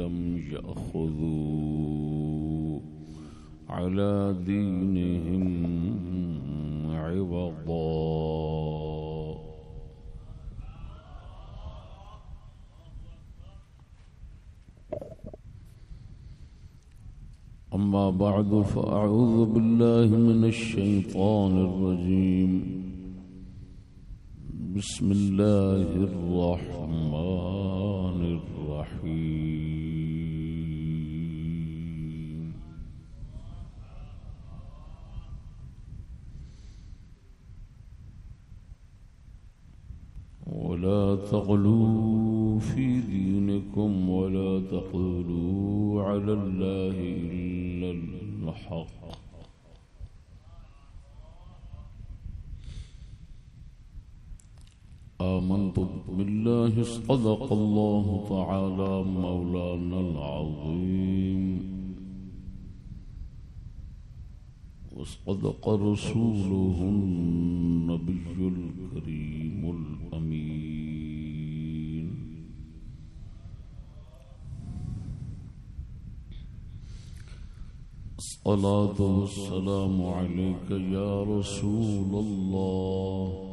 لم يأخذوا على دينهم عوضا. أما بعد فأعوذ بالله من الشيطان الرجيم. بسم الله الرحمن الرحيم. ولا تغلوا في دينكم ولا تقولوا على الله إلا الحق آمنت بالله صدق الله تعالى مولانا العظيم. وصدق رسوله النبي الكريم الأمين. الصلاة والسلام عليك يا رسول الله.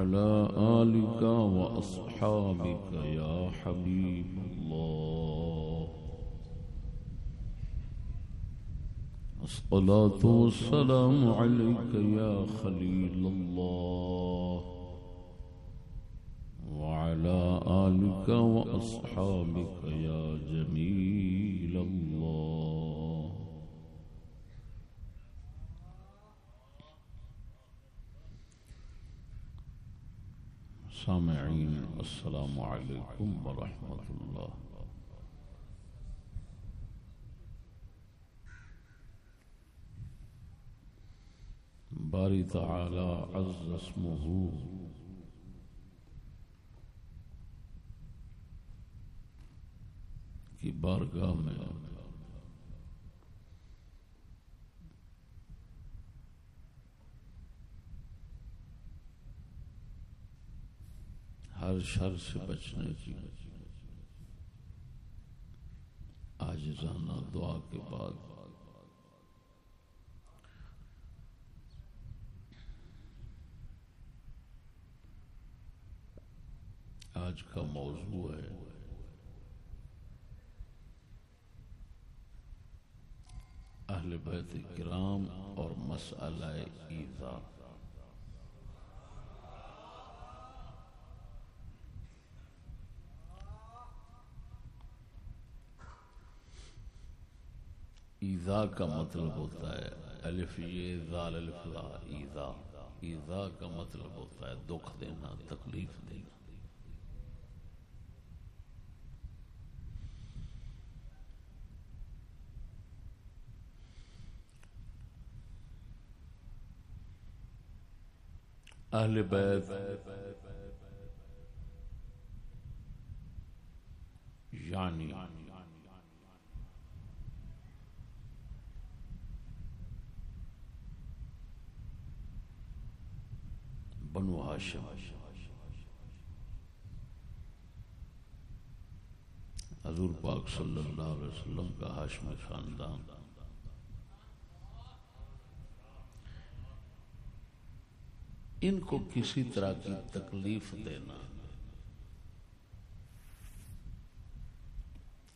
وعلى آلك وأصحابك يا حبيب الله. الصلاة والسلام عليك يا خليل الله. وعلى آلك وأصحابك يا جميل الله. سامعين السلام عليكم ورحمة الله باری تعالی عز اسمه کی بارگاہ میں ہر شر سے بچنے کی۔ آجزانہ دعا کے بعد۔ آج کا موضوع ہے۔ اہل بیت کرام اور مسئلہ ایزا ایزا کا مطلب ہوتا ہے الف یہ زال الف لا، ایزا۔ ایزا کا مطلب ہوتا ہے دکھ دینا، تکلیف دینا۔ اہل بیت یعنی بنو ہاشم حضور پاک صلی اللہ علیہ وسلم کا ہاشمی خاندان. ان کو کسی طرح کی تکلیف دینا.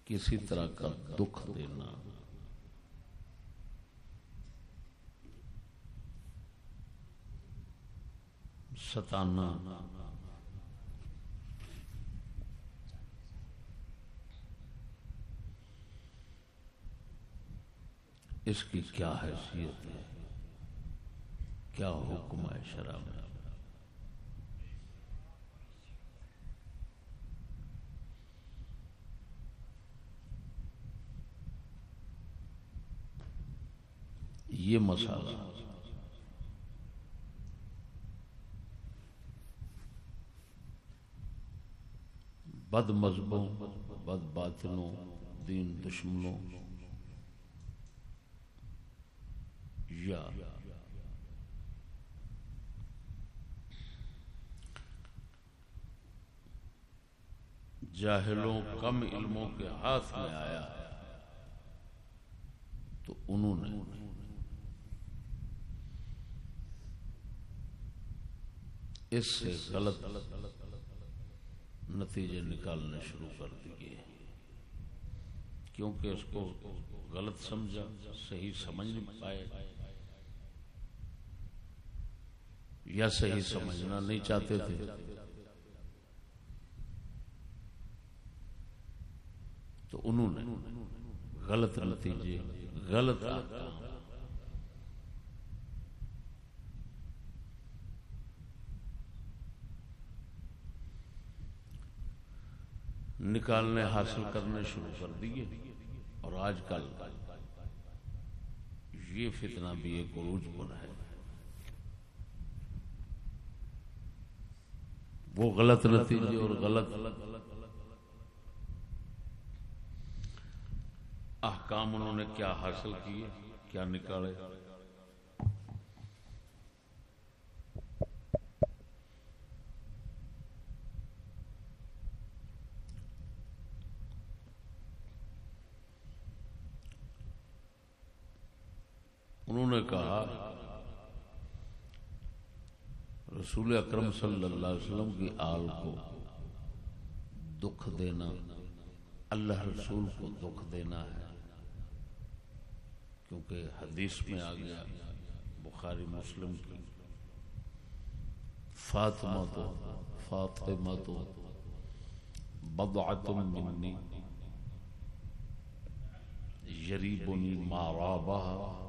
کسی طرح کا دکھ دینا. ستانا۔ اس کی کیا حیثیت ہے؟ کیا حکم ہے شرع میں؟ یہ مسئلہ۔ بد مذہبوں، بد باطنوں، دین دشمنوں۔ یا جاہلوں کم علموں کے ہاتھ میں آیا تو انہوں نے اس سے غلط نتیجے نکالنے شروع کر دیے۔ کیونکہ اس کو غلط سمجھا، صحیح سمجھ نہیں پائے یا صحیح سمجھنا نہیں چاہتے تھے۔ تو انہوں نے غلط نتیجے، غلط نکالنے حاصل کرنے شروع کر دیے۔ اور آج کل یہ فتنہ بھی ایک عروج پر ہے۔ وہ غلط نتیجے اور غلط احکام انہوں نے کیا حاصل کیے، کیا نکالے۔ انہوں نے کہا، رسول اکرم صلی اللہ علیہ وسلم کی آل کو دکھ دینا، اللہ رسول کو دکھ دینا ہے۔ کیونکہ حدیث میں آ گیا، بخاری مسلم کی، فاطمہ تو فاطمہ تو بضعت منی، یریبنی مارابہ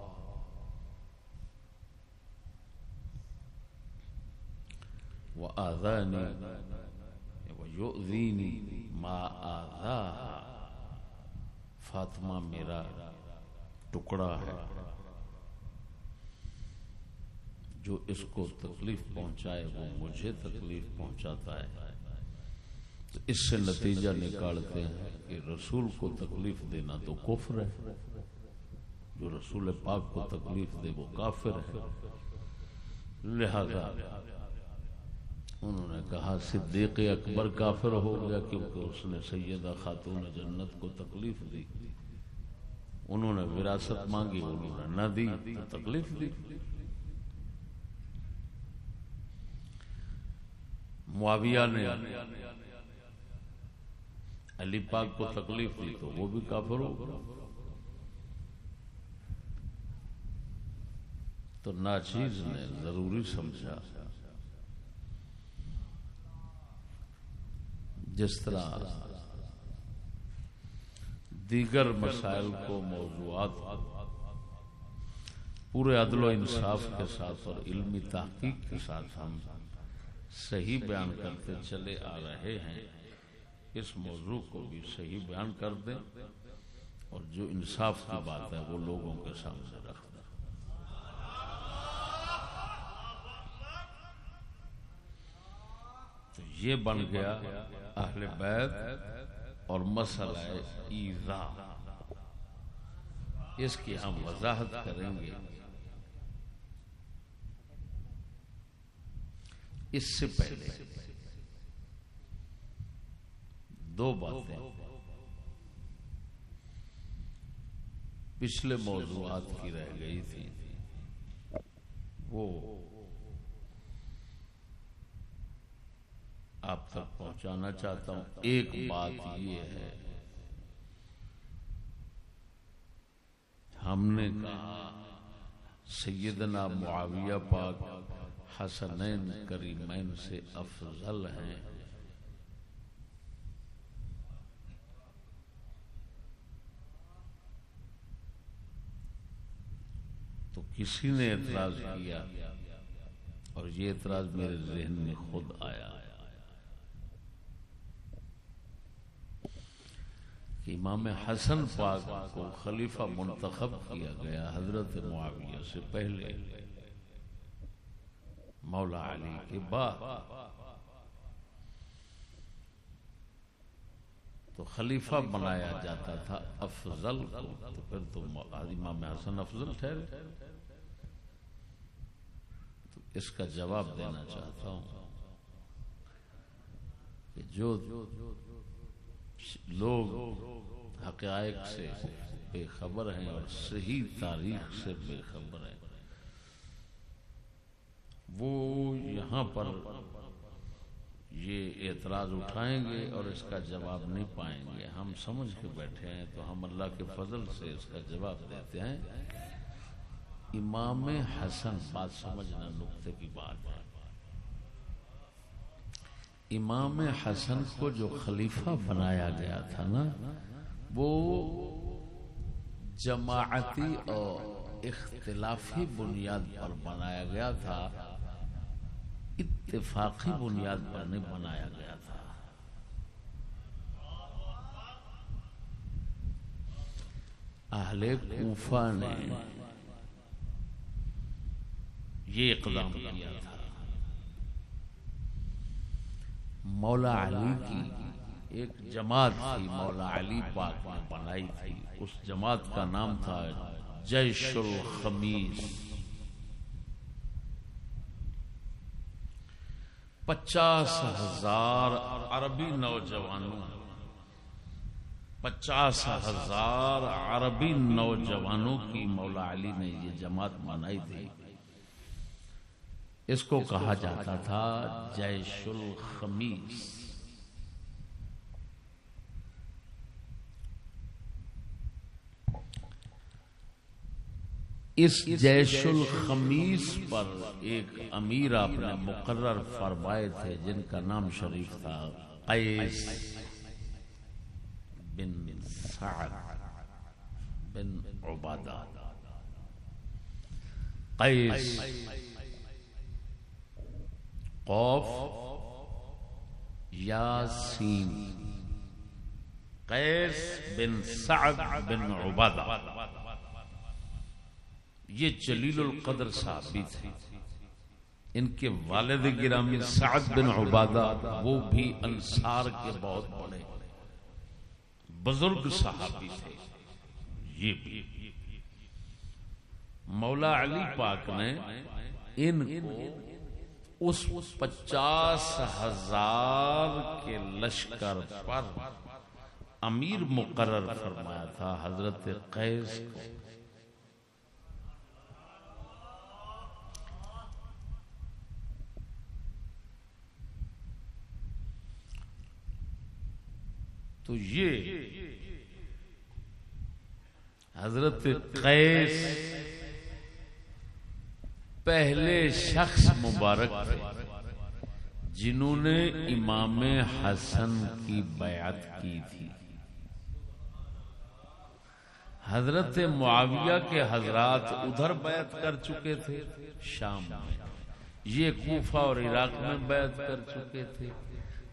وآذاني ويؤذيني ما آذاها فاطمہ میرا ٹکڑا ہے جو اس کو تکلیف پہنچائے، وہ مجھے تکلیف پہنچاتا ہے۔ تو اس سے نتیجہ نکالتے ہیں کہ رسول کو تکلیف دینا تو کفر ہے۔ جو رسول پاک کو تکلیف دے وہ کافر ہے۔ لہذا انہوں نے کہا، صدیق اکبر کافر ہو گیا کیونکہ اس نے سیدہ خاتون جنت کو تکلیف دی۔ انہوں نے وراثت مانگی، انہوں نے نہ دی تکلیف دی۔ معاویہ نے علی پاک کو تکلیف دی تو وہ بھی کافر ہو گیا۔ تو ناچیز نے ضروری سمجھا۔ جس طرح دیگر مسائل کو موضوعات پورے عدل و انصاف کے ساتھ اور علمی تحقیق کے ساتھ ہم صحیح بیان کرتے چلے آ رہے ہیں، اس موضوع کو بھی صحیح بیان کر دیں اور جو انصاف کی بات ہے وہ لوگوں کے سامنے رکھ دیں۔ تو یہ بن گیا اہل بیت اور مسئلہ ایزا۔ اس کی ہم وضاحت کریں گے۔ اس سے پہلے دو باتیں۔ پچھلے موضوعات کی رہ گئی تھی۔ وہ آپ تک پہنچانا چاہتا ہوں۔ ایک بات یہ ہے، ہم نے کہا، سیدنا معاویہ پاک حسنین کریمین سے افضل ہیں۔ تو کسی نے اعتراض کیا؟ اور یہ اعتراض میرے ذہن میں خود آیا۔ کہ امام حسن پاک کو خلیفہ منتخب کیا گیا حضرت معاویہ سے پہلے۔ مولا علی کے بعد۔ تو خلیفہ بنایا جاتا تھا افضل کو۔ تو پھر تو امام حسن افضل ٹھہرے۔ تو اس کا جواب دینا چاہتا ہوں کہ جو لوگ حقائق سے بے خبر ہیں اور صحیح تاریخ سے بے خبر ہیں۔ وہ یہاں پر یہ اعتراض اٹھائیں گے اور اس کا جواب نہیں پائیں گے۔ ہم سمجھ کے بیٹھے ہیں تو ہم اللہ کے فضل سے اس کا جواب دیتے ہیں۔ امام حسن، بات سمجھنا نقطے کی بات ہے۔ امام حسن کو جو خلیفہ بنایا گیا تھا نا، وہ جماعتی اور اختلافی بنیاد پر بنایا گیا تھا، اتفاقی بنیاد پر نہیں بنایا گیا تھا۔ اہل کوفہ نے یہ اقدام کیا تھا۔ مولا علی کی ایک جماعت تھی، مولا علی پاک نے بنائی تھی۔ اس جماعت کا نام تھا جیش الخمیس۔ پچاس ہزار عربی نوجوانوں، پچاس ہزار عربی نوجوانوں کی مولا علی نے یہ جماعت بنائی تھی۔ اس کو کہا جاتا تھا جیش الخمیس۔ اس جیش الخمیس پر ایک امیر اپنے مقرر فرمائے تھے جن کا نام شریف تھا۔ قیس بن سعد۔ بن عبادہ۔ قیس قوف، یاسین، قیس بن سعد بن عبادہ۔ یہ جلیل القدر صحابی تھے۔ ان کے والد گرامی سعد بن عبادہ، وہ بھی انصار کے بہت بڑے بزرگ صحابی تھے۔ یہ بھی۔ مولا علی پاک نے ان کو اس پچاس ہزار کے لشکر پر امیر مقرر فرمایا تھا حضرت قیس کو۔ تو یہ حضرت قیس پہلے شخص مبارک تھے، جنہوں نے امام حسن کی بیعت کی تھی۔ حضرت معاویہ کے حضرات ادھر بیعت کر چکے تھے، شام میں۔ یہ کوفہ اور عراق میں بیعت کر چکے تھے۔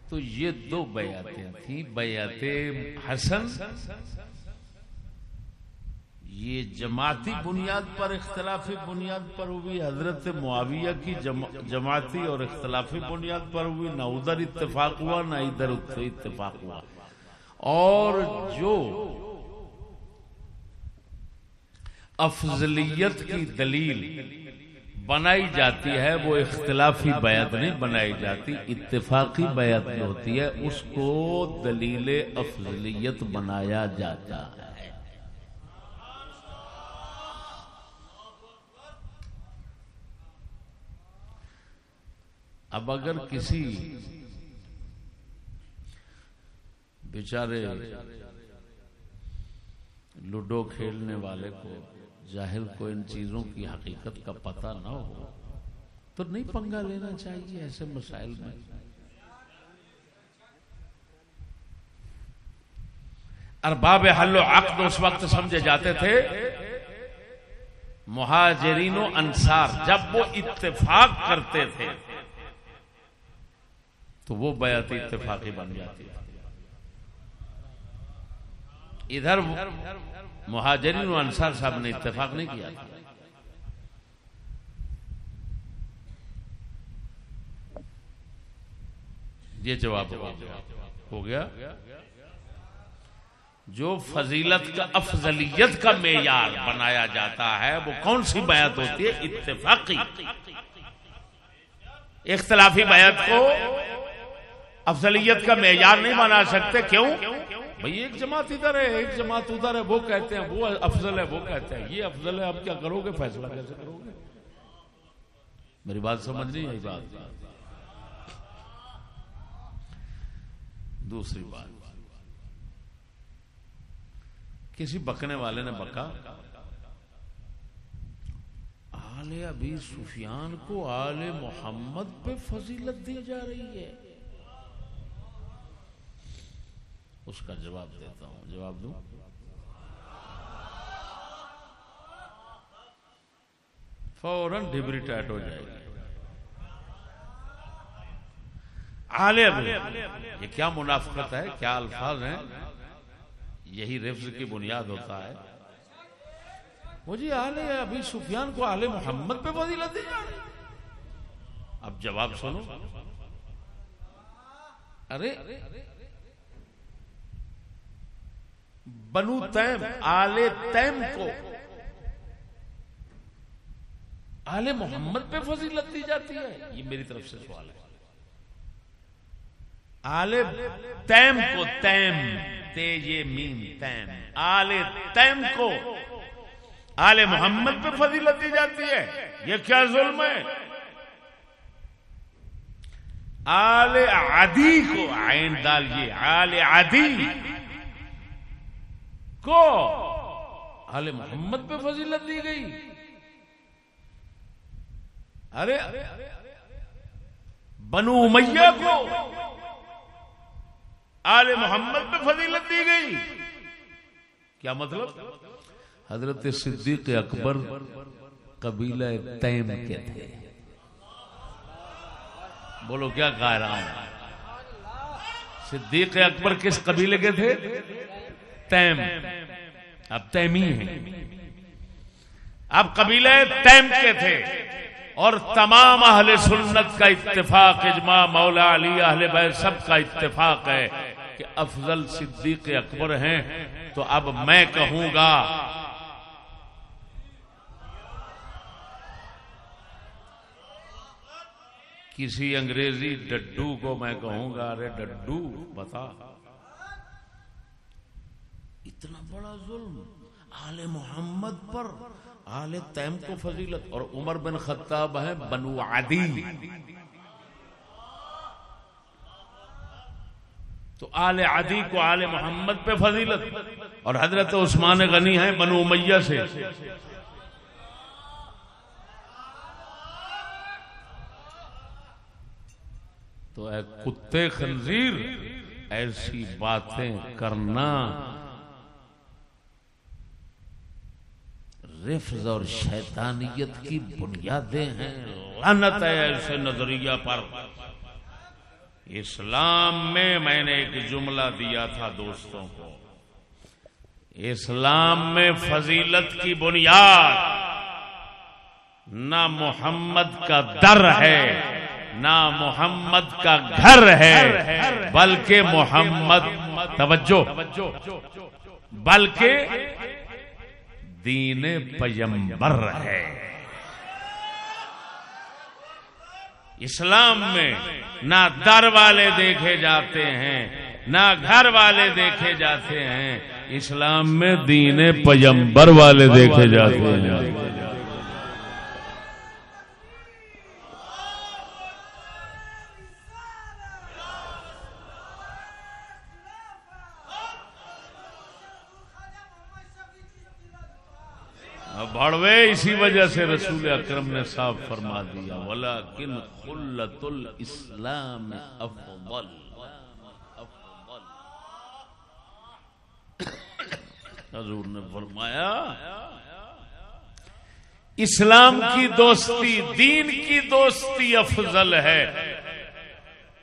تو یہ دو بیعتیں تھیں، بیعت حسن یہ جماعتی بنیاد پر اختلافی بنیاد پر ہوئی حضرت معاویہ کی جماعتی اور اختلافی بنیاد پر ہوئی نہ ادھر اتفاق ہوا نہ ادھر اتفاق ہوا۔ اور جو افضلیت کی دلیل بنائی جاتی ہے وہ اختلافی بیعت نہیں بنائی جاتی اتفاقی بیعت ہوتی ہے اس کو دلیل افضلیت بنایا جاتا ہے۔ اب اگر کسی بیچارے لوڈو کھیلنے والے کو جاہل کو ان چیزوں کی حقیقت کا پتہ نہ ہو، تو نہیں پنگا لینا چاہیے ایسے مسائل میں۔ ارباب حل و عقد اس وقت سمجھے جاتے تھے، مہاجرین و انصار جب وہ اتفاق کرتے تھے۔ تو وہ بیعت اتفاقی بن جاتی ہے۔ ادھر مہاجرین و انصار صاحب نے اتفاق نہیں کیا۔ تھا یہ جواب ہو گیا۔ جو فضیلت کا افضلیت کا معیار بنایا جاتا ہے، وہ کون سی بیعت ہوتی ہے؟ اتفاقی۔ اختلافی بیعت کو افضلیت کا معیار نہیں بنا سکتے، کیوں؟ بھائی ایک جماعت ادھر ہے، ایک جماعت ادھر ہے، وہ کہتے ہیں، وہ افضل ہے، وہ کہتے ہیں، یہ افضل ہے، اب کیا کرو گے؟ فیصلہ کیسے کرو گے؟ میری بات سمجھ نہیں آئی بات۔ دوسری بات۔ کسی بکنے والے نے بکا، آل ابھی سفیان کو آل محمد پہ فضیلت دی جا رہی ہے۔ اس کا جواب دیتا ہوں۔ جواب دوں؟ فوراً ڈبری ٹائٹ ہو جائے گی۔ آلے یہ کیا منافقت ہے؟ کیا الفاظ ہیں؟ یہی رفظ کی بنیاد ہوتا ہے۔ مجھے آلے ابھی سفیان کو آل محمد پہ فضیلت دی اب جواب سنو۔ ارے بنو تیم، آل تیم کو۔ آل محمد پہ فضیلت دی جاتی ہے۔ یہ میری طرف سے سوال ہے۔ آل تیم کو تیم تیجے میم تیم۔ آل تیم کو۔ آل محمد پہ فضیلت دی جاتی ہے۔ یہ کیا ظلم ہے؟ آل عدی کو۔ آئین ڈالیے آل عدی۔ کو آل محمد پہ فضیلت دی گئی۔ ارے، بنو امیہ کو آل محمد پہ فضیلت دی گئی۔ کیا مطلب؟ حضرت صدیق اکبر قبیلہ تیم کے تھے۔ بولو کیا کہہ رہا ہوں صدیق اکبر کس قبیلے کے تھے؟ تیم۔ اب تیمی ہیں۔ اب قبیلے تیم کے تھے اور تمام اہل سنت کا اتفاق اجماع مولا علی اہل بیت سب کا اتفاق ہے کہ افضل صدیق اکبر ہیں۔ تو اب میں کہوں گا، کسی انگریزی ڈڈو کو میں کہوں گا، ارے ڈڈو، بتا۔ اتنا بڑا ظلم۔ آل محمد پر، آل تیم کو فضیلت۔ اور عمر بن خطاب ہے بنو عدی۔ تو آل عدی کو آل محمد پہ فضیلت۔ اور حضرت عثمان غنی ہیں بنو امیہ سے۔ تو اے کتے خنزیر، ایسی باتیں کرنا رفظ اور شیطانیت کی بنیادیں ہیں۔ لعنت ہے ایسے نظریہ پر۔ اسلام میں میں نے ایک جملہ دیا تھا دوستوں کو۔ اسلام میں فضیلت کی بنیاد نہ محمد کا در ہے، نہ محمد کا گھر ہے، بلکہ محمد، توجہ، بلکہ دین پیمبر ہے۔ اسلام میں نہ در والے دیکھے جاتے ہیں، نہ گھر والے دیکھے جاتے ہیں۔ اسلام میں دین پیمبر والے دیکھے جاتے ہیں۔ بڑوے اسی وجہ سے رسول اکرم نے صاف فرما دیا ولا کن خلت الاسلام افضل۔ حضور نے فرمایا، اسلام کی دوستی، دین کی دوستی افضل ہے۔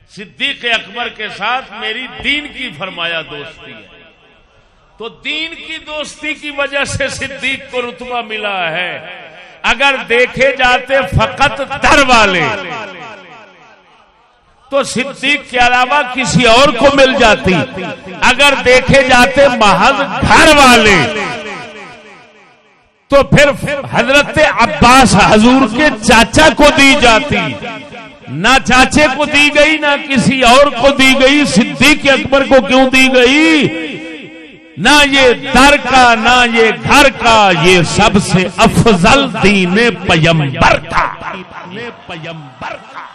صدیق اکبر کے ساتھ میری دین کی فرمایا دوستی ہے۔ تو دین کی دوستی کی وجہ سے صدیق کو رتبہ ملا ہے۔ اگر دیکھے جاتے فقط در والے، تو صدیق کے علاوہ کسی اور کو مل جاتی۔ اگر دیکھے جاتے محض گھر والے، تو پھر حضرت عباس حضور کے چاچا کو دی جاتی۔ نہ چاچے کو دی گئی، نہ کسی اور کو دی گئی۔ صدیق اکبر کو کیوں دی گئی؟ نہ یہ در کا، نہ یہ گھر کا، یہ سب سے افضل دین پیمبر کا پیمبر کا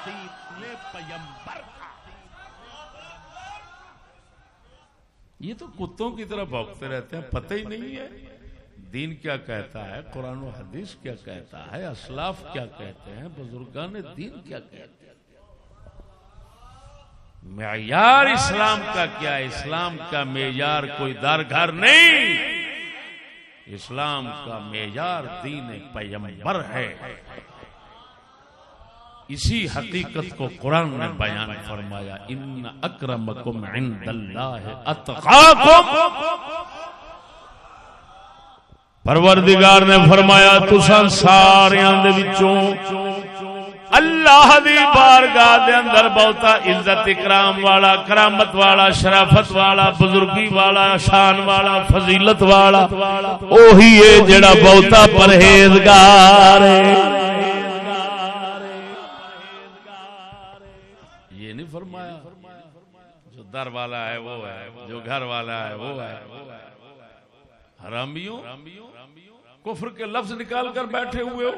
یہ تو کتوں کی طرح بھوکتے رہتے ہیں، پتہ ہی نہیں ہے۔ دین کیا کہتا ہے؟ قرآن و حدیث کیا کہتا ہے؟ اسلاف کیا کہتے ہیں؟ بزرگان دین کیا کہتے ہیں؟ معیار اسلام کا کیا؟ اسلام کا معیار کوئی در گھر نہیں۔ اسلام کا معیار دین پیمبر ہے۔ اسی حقیقت کو قرآن نے بیان فرمایا، ان اکرمکم عند اللہ اتقاکم پروردگار نے فرمایا تسا سارے اللہ دی بارگاہ دے اندر بہتا عزت، اکرام والا، کرامت والا، شرافت والا، بزرگی والا، شان والا، فضیلت والا، اوہی ہے جڑا بہتا پرہیزگار یہ نہیں فرمایا، جو در والا ہے وہ ہے، جو گھر والا ہے وہ ہے۔ حرامیوں، کفر کے لفظ نکال کر بیٹھے ہوئے ہو۔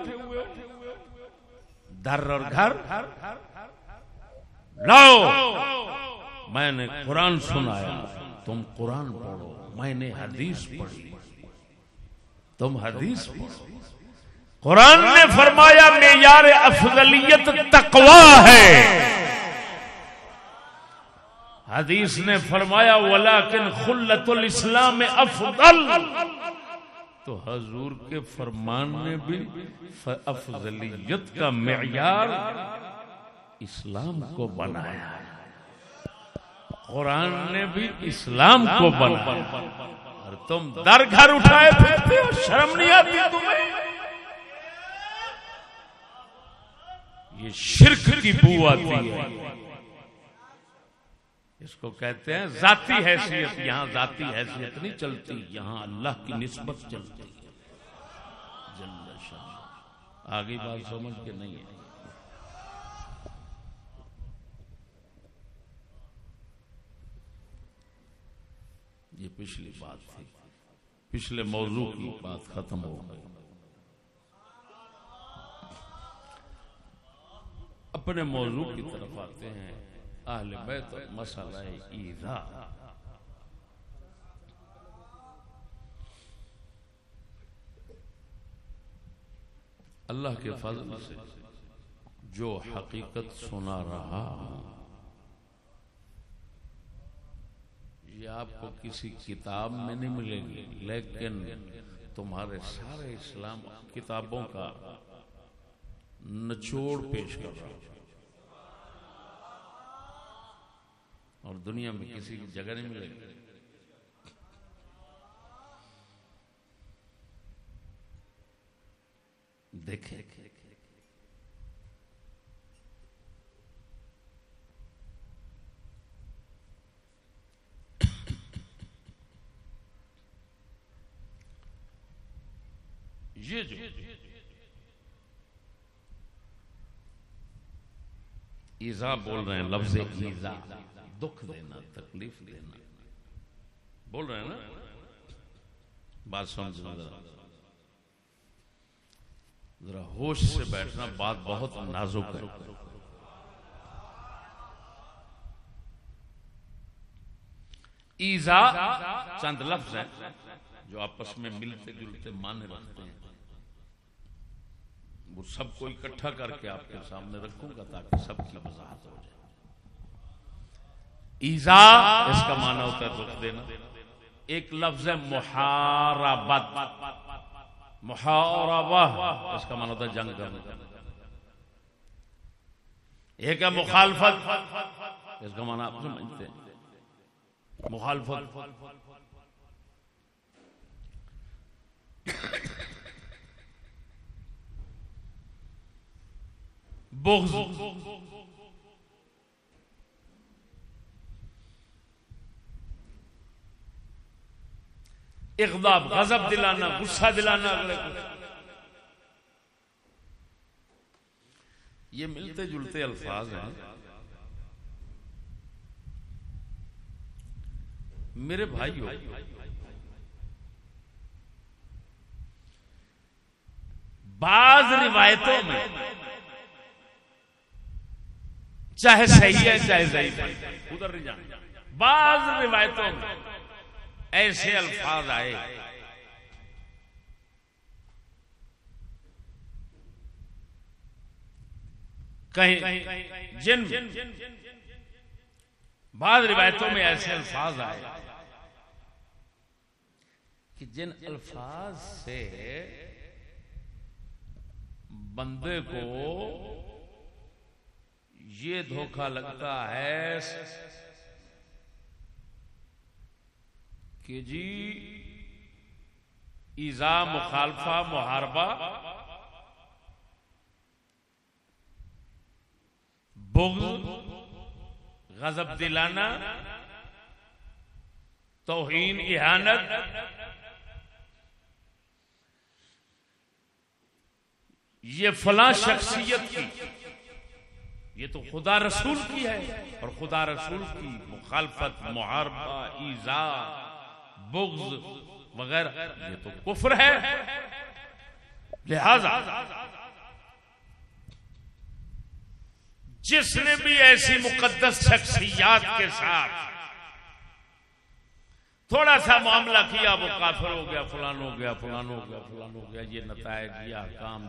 در اور گھر؟ لاؤ! میں نے قرآن سنایا۔ تم قرآن پڑھو۔ میں نے حدیث پڑھی۔ تم حدیث پڑھو۔ قرآن نے فرمایا، معیار افضلیت تقوا ہے۔ حدیث نے فرمایا، ولیکن خلت الاسلام افضل۔ تو حضور کے فرمان نے بھی افضلیت کا معیار اسلام کو بنایا۔ قرآن نے بھی اسلام کو بنایا۔ اور تم در گھر اٹھائے پھرتے ہو، شرم نہیں آتی تمہیں؟ یہ شرک کی بو آتی ہے۔ اس کو کہتے ہیں ذاتی حیثیت، یہاں ذاتی حیثیت نہیں چلتی، یہاں اللہ کی نسبت چلتی ہے۔ آگے بات سمجھ کے نہیں ہے۔ یہ پچھلی بات تھی۔ پچھلے موضوع کی بات ختم ہو گئی۔ اپنے موضوع کی طرف آتے ہیں۔ اہل بیت، مسئلہ ایزا۔ اللہ کے فضل سے جو حقیقت سنا رہا یہ آپ کو کسی کتاب میں نہیں ملے گی، لیکن تمہارے سارے اسلام کتابوں کا نچوڑ پیش کر رہا ہوں۔ اور دنیا میں کسی کی جگہ نہیں ملے گی۔ دیکھیں۔ یہ جو ایزا بول رہے ہیں، لفظ ایزا۔ دکھ دینا، تکلیف دینا۔ بول رہے ہیں نا؟ بات سمجھنا ذرا۔ ذرا ہوش سے بیٹھنا بات بہت نازک ہے۔ ایزا چند لفظ ہیں جو آپس میں ملتے جلتے مانے رکھتے ہیں۔ وہ سب کو اکٹھا کر کے آپ کے سامنے رکھوں گا تاکہ سب کی وضاحت ہو جائے۔ ایزا، اس کا معنی ہوتا ہے دکھ دینا۔ ایک لفظ ہے محاربت۔ محاربہ، اس کا معنی ہوتا ہے جنگ کرنا۔ ایک ہے مخالفت، اس کا معنی آپ سمجھتے ہیں۔ مخالفت۔ بغض۔ اغضاب، غضب دلانا، غصہ دلانا، اگلے کو۔ یہ ملتے جلتے الفاظ ہیں۔ میرے بھائی بعض روایتوں میں چاہے صحیح ہے، چاہے صحیح ہے، ادھر نہیں جانا۔ بعض روایتوں میں ایسے الفاظ آئے۔ کہیں جن بعض روایتوں میں ایسے الفاظ آئے کہ جن الفاظ سے بندے کو یہ دھوکہ لگتا ہے کہ جی ایزا مخالفہ، محاربہ، بغض، غضب دلانا، توہین، احانت، یہ فلاں شخصیت کی، یہ تو خدا رسول کی ہے اور خدا رسول کی مخالفت، محاربہ، ایزا بغض وغیرہ یہ تو کفر ہے۔ لہذا جس نے بھی ایسی مقدس شخصیات کے ساتھ تھوڑا سا معاملہ کیا، وہ کافر ہو گیا، فلان ہو گیا، فلان ہو گیا، فلان ہو گیا، یہ نتائج یا کام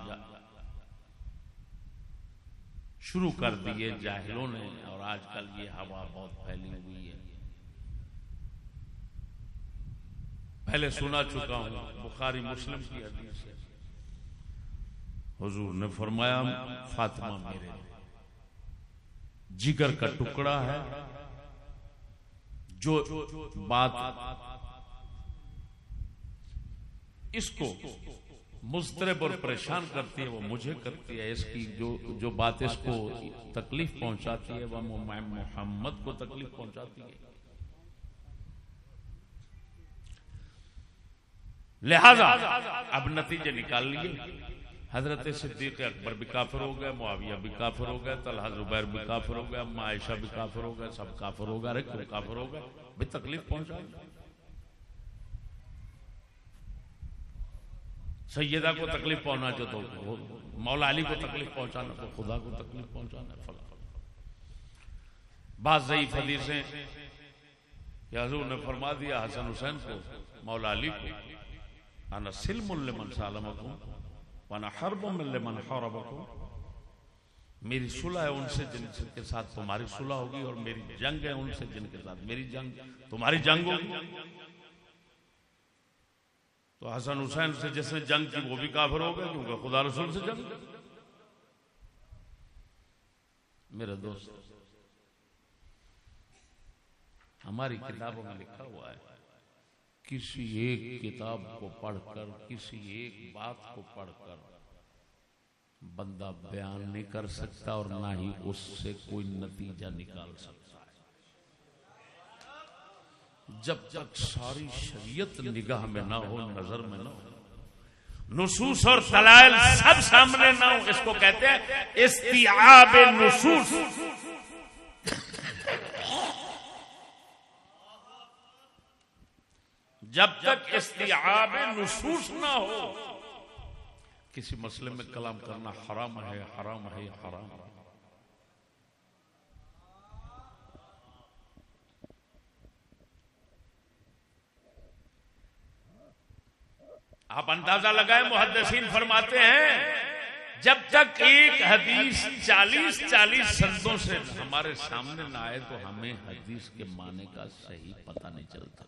شروع کر دیے جاہلوں نے اور آج کل یہ ہوا بہت پھیلی ہوئی ہے۔ پہلے سنا چکا ہوں، بخاری مسلم کی حدیث ہے۔ حضور نے فرمایا، فاطمہ میرے، جگر کا ٹکڑا ہے، جو بات اس کو مسترب اور پریشان کرتی ہے، وہ مجھے کرتی ہے۔ اس کی جو جو بات اس کو تکلیف پہنچاتی ہے، وہ محمد کو تکلیف پہنچاتی ہے۔ لہذا اب نتیجے نکال لیے۔ حضرت صدیق اکبر بھی کافر ہو گئے، معاویہ بھی کافر ہو گئے، طلحہ زبیر بھی کافر ہو گیا عائشہ بھی کافر ہو گئے، سب کافر ہو گئے کوئی کافر ہو گئے۔ بھی تکلیف پہنچا۔ سیدہ کو تکلیف پہنچنا چاہتا تو مولا علی کو تکلیف پہنچانا، تو خدا کو تکلیف پہنچانا۔ بعض ضعیف حدیثیں۔ یا حضور نے فرما دیا حسن حسین کو، مولا علی کو۔ انا سلم لمن سالمکم وانا حرب من لمن حربکم میری صلح ہے ان سے جن کے ساتھ تمہاری صلح ہوگی اور میری جنگ ہے ان سے جن کے ساتھ میری جنگ. تمہاری جنگ ہوگی. تو حسن حسین سے جس نے جنگ کی وہ بھی کافر ہو گئے کیونکہ خدا رسول سے جنگ. میرے دوست، ہماری کتابوں میں لکھا ہوا ہے کسی ایک کتاب کو پڑھ کر، کسی ایک بات کو پڑھ کر بندہ بیان نہیں کر سکتا اور نہ ہی اس سے کوئی نتیجہ نکال سکتا ہے۔ جب تک ساری شریعت نگاہ میں نہ ہو، نظر میں نہ ہو، نصوص اور دلائل سب سامنے نہ ہو، اس کو کہتے ہیں استیاب نصوص۔ جب تک استیاب نصوص نہ ہو۔ کسی مسئلے میں کلام کرنا حرام ہے حرام ہے حرام ہے۔ آپ اندازہ لگائیں محدثین فرماتے ہیں جب تک ایک حدیث چالیس چالیس سندوں سے ہمارے سامنے نہ آئے تو ہمیں حدیث کے معنی کا صحیح پتہ نہیں چلتا۔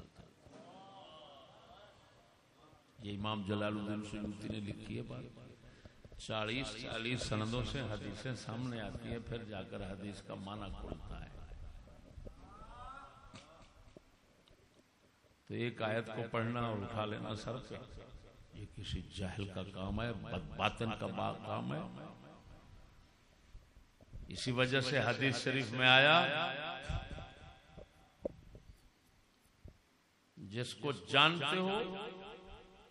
یہ امام جلال الدین سیوتی نے لکھی ہے بات۔ چالیس چالیس سندوں سے حدیثیں سامنے آتی ہیں، پھر جا کر حدیث کا معنی کھولتا ہے۔ تو ایک آیت کو پڑھنا اور اٹھا لینا سر پہ یہ کسی جہل کا کام ہے باطن کا کام ہے۔ اسی وجہ سے حدیث شریف میں آیا، جس کو جانتے ہو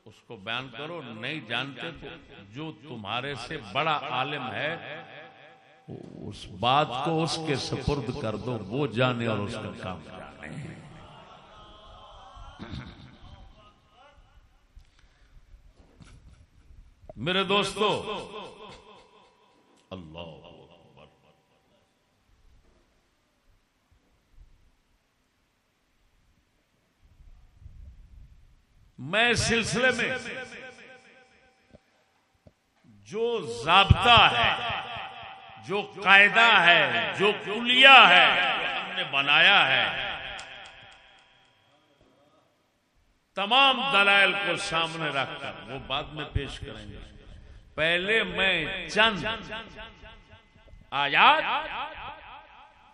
اس کو بیان کرو، نہیں جانتے تو جو تمہارے سے بڑا عالم ہے، اس بات کو اس کے سپرد کر دو، وہ جانے اور اس کا کام جانے۔ میرے دوستو، اللہ اکبر میں سلسلے میں جو ضابطہ ہے، جو قاعدہ ہے، جو کلیا ہے، ہم نے بنایا ہے، تمام دلائل کو سامنے رکھ کر وہ بعد میں پیش کریں گے۔ پہلے میں چند آیات،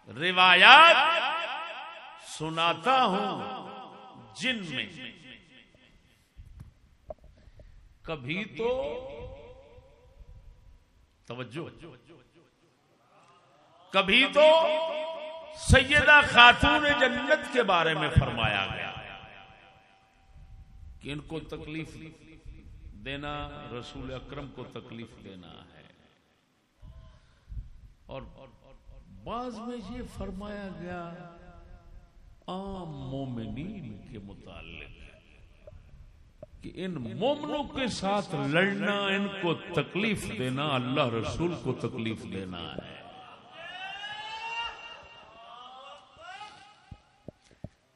روایات سناتا ہوں، جن میں کبھی تو توجہ۔ کبھی تو سیدہ خاتون جنت کے بارے میں فرمایا گیا کہ ان کو تکلیف دینا، رسول اکرم کو تکلیف دینا ہے۔ اور بعض میں یہ فرمایا گیا، عام مومنین کے متعلق۔ کہ ان مومنوں کے ساتھ لڑنا ان کو تکلیف دینا اللہ رسول کو تکلیف دینا ہے۔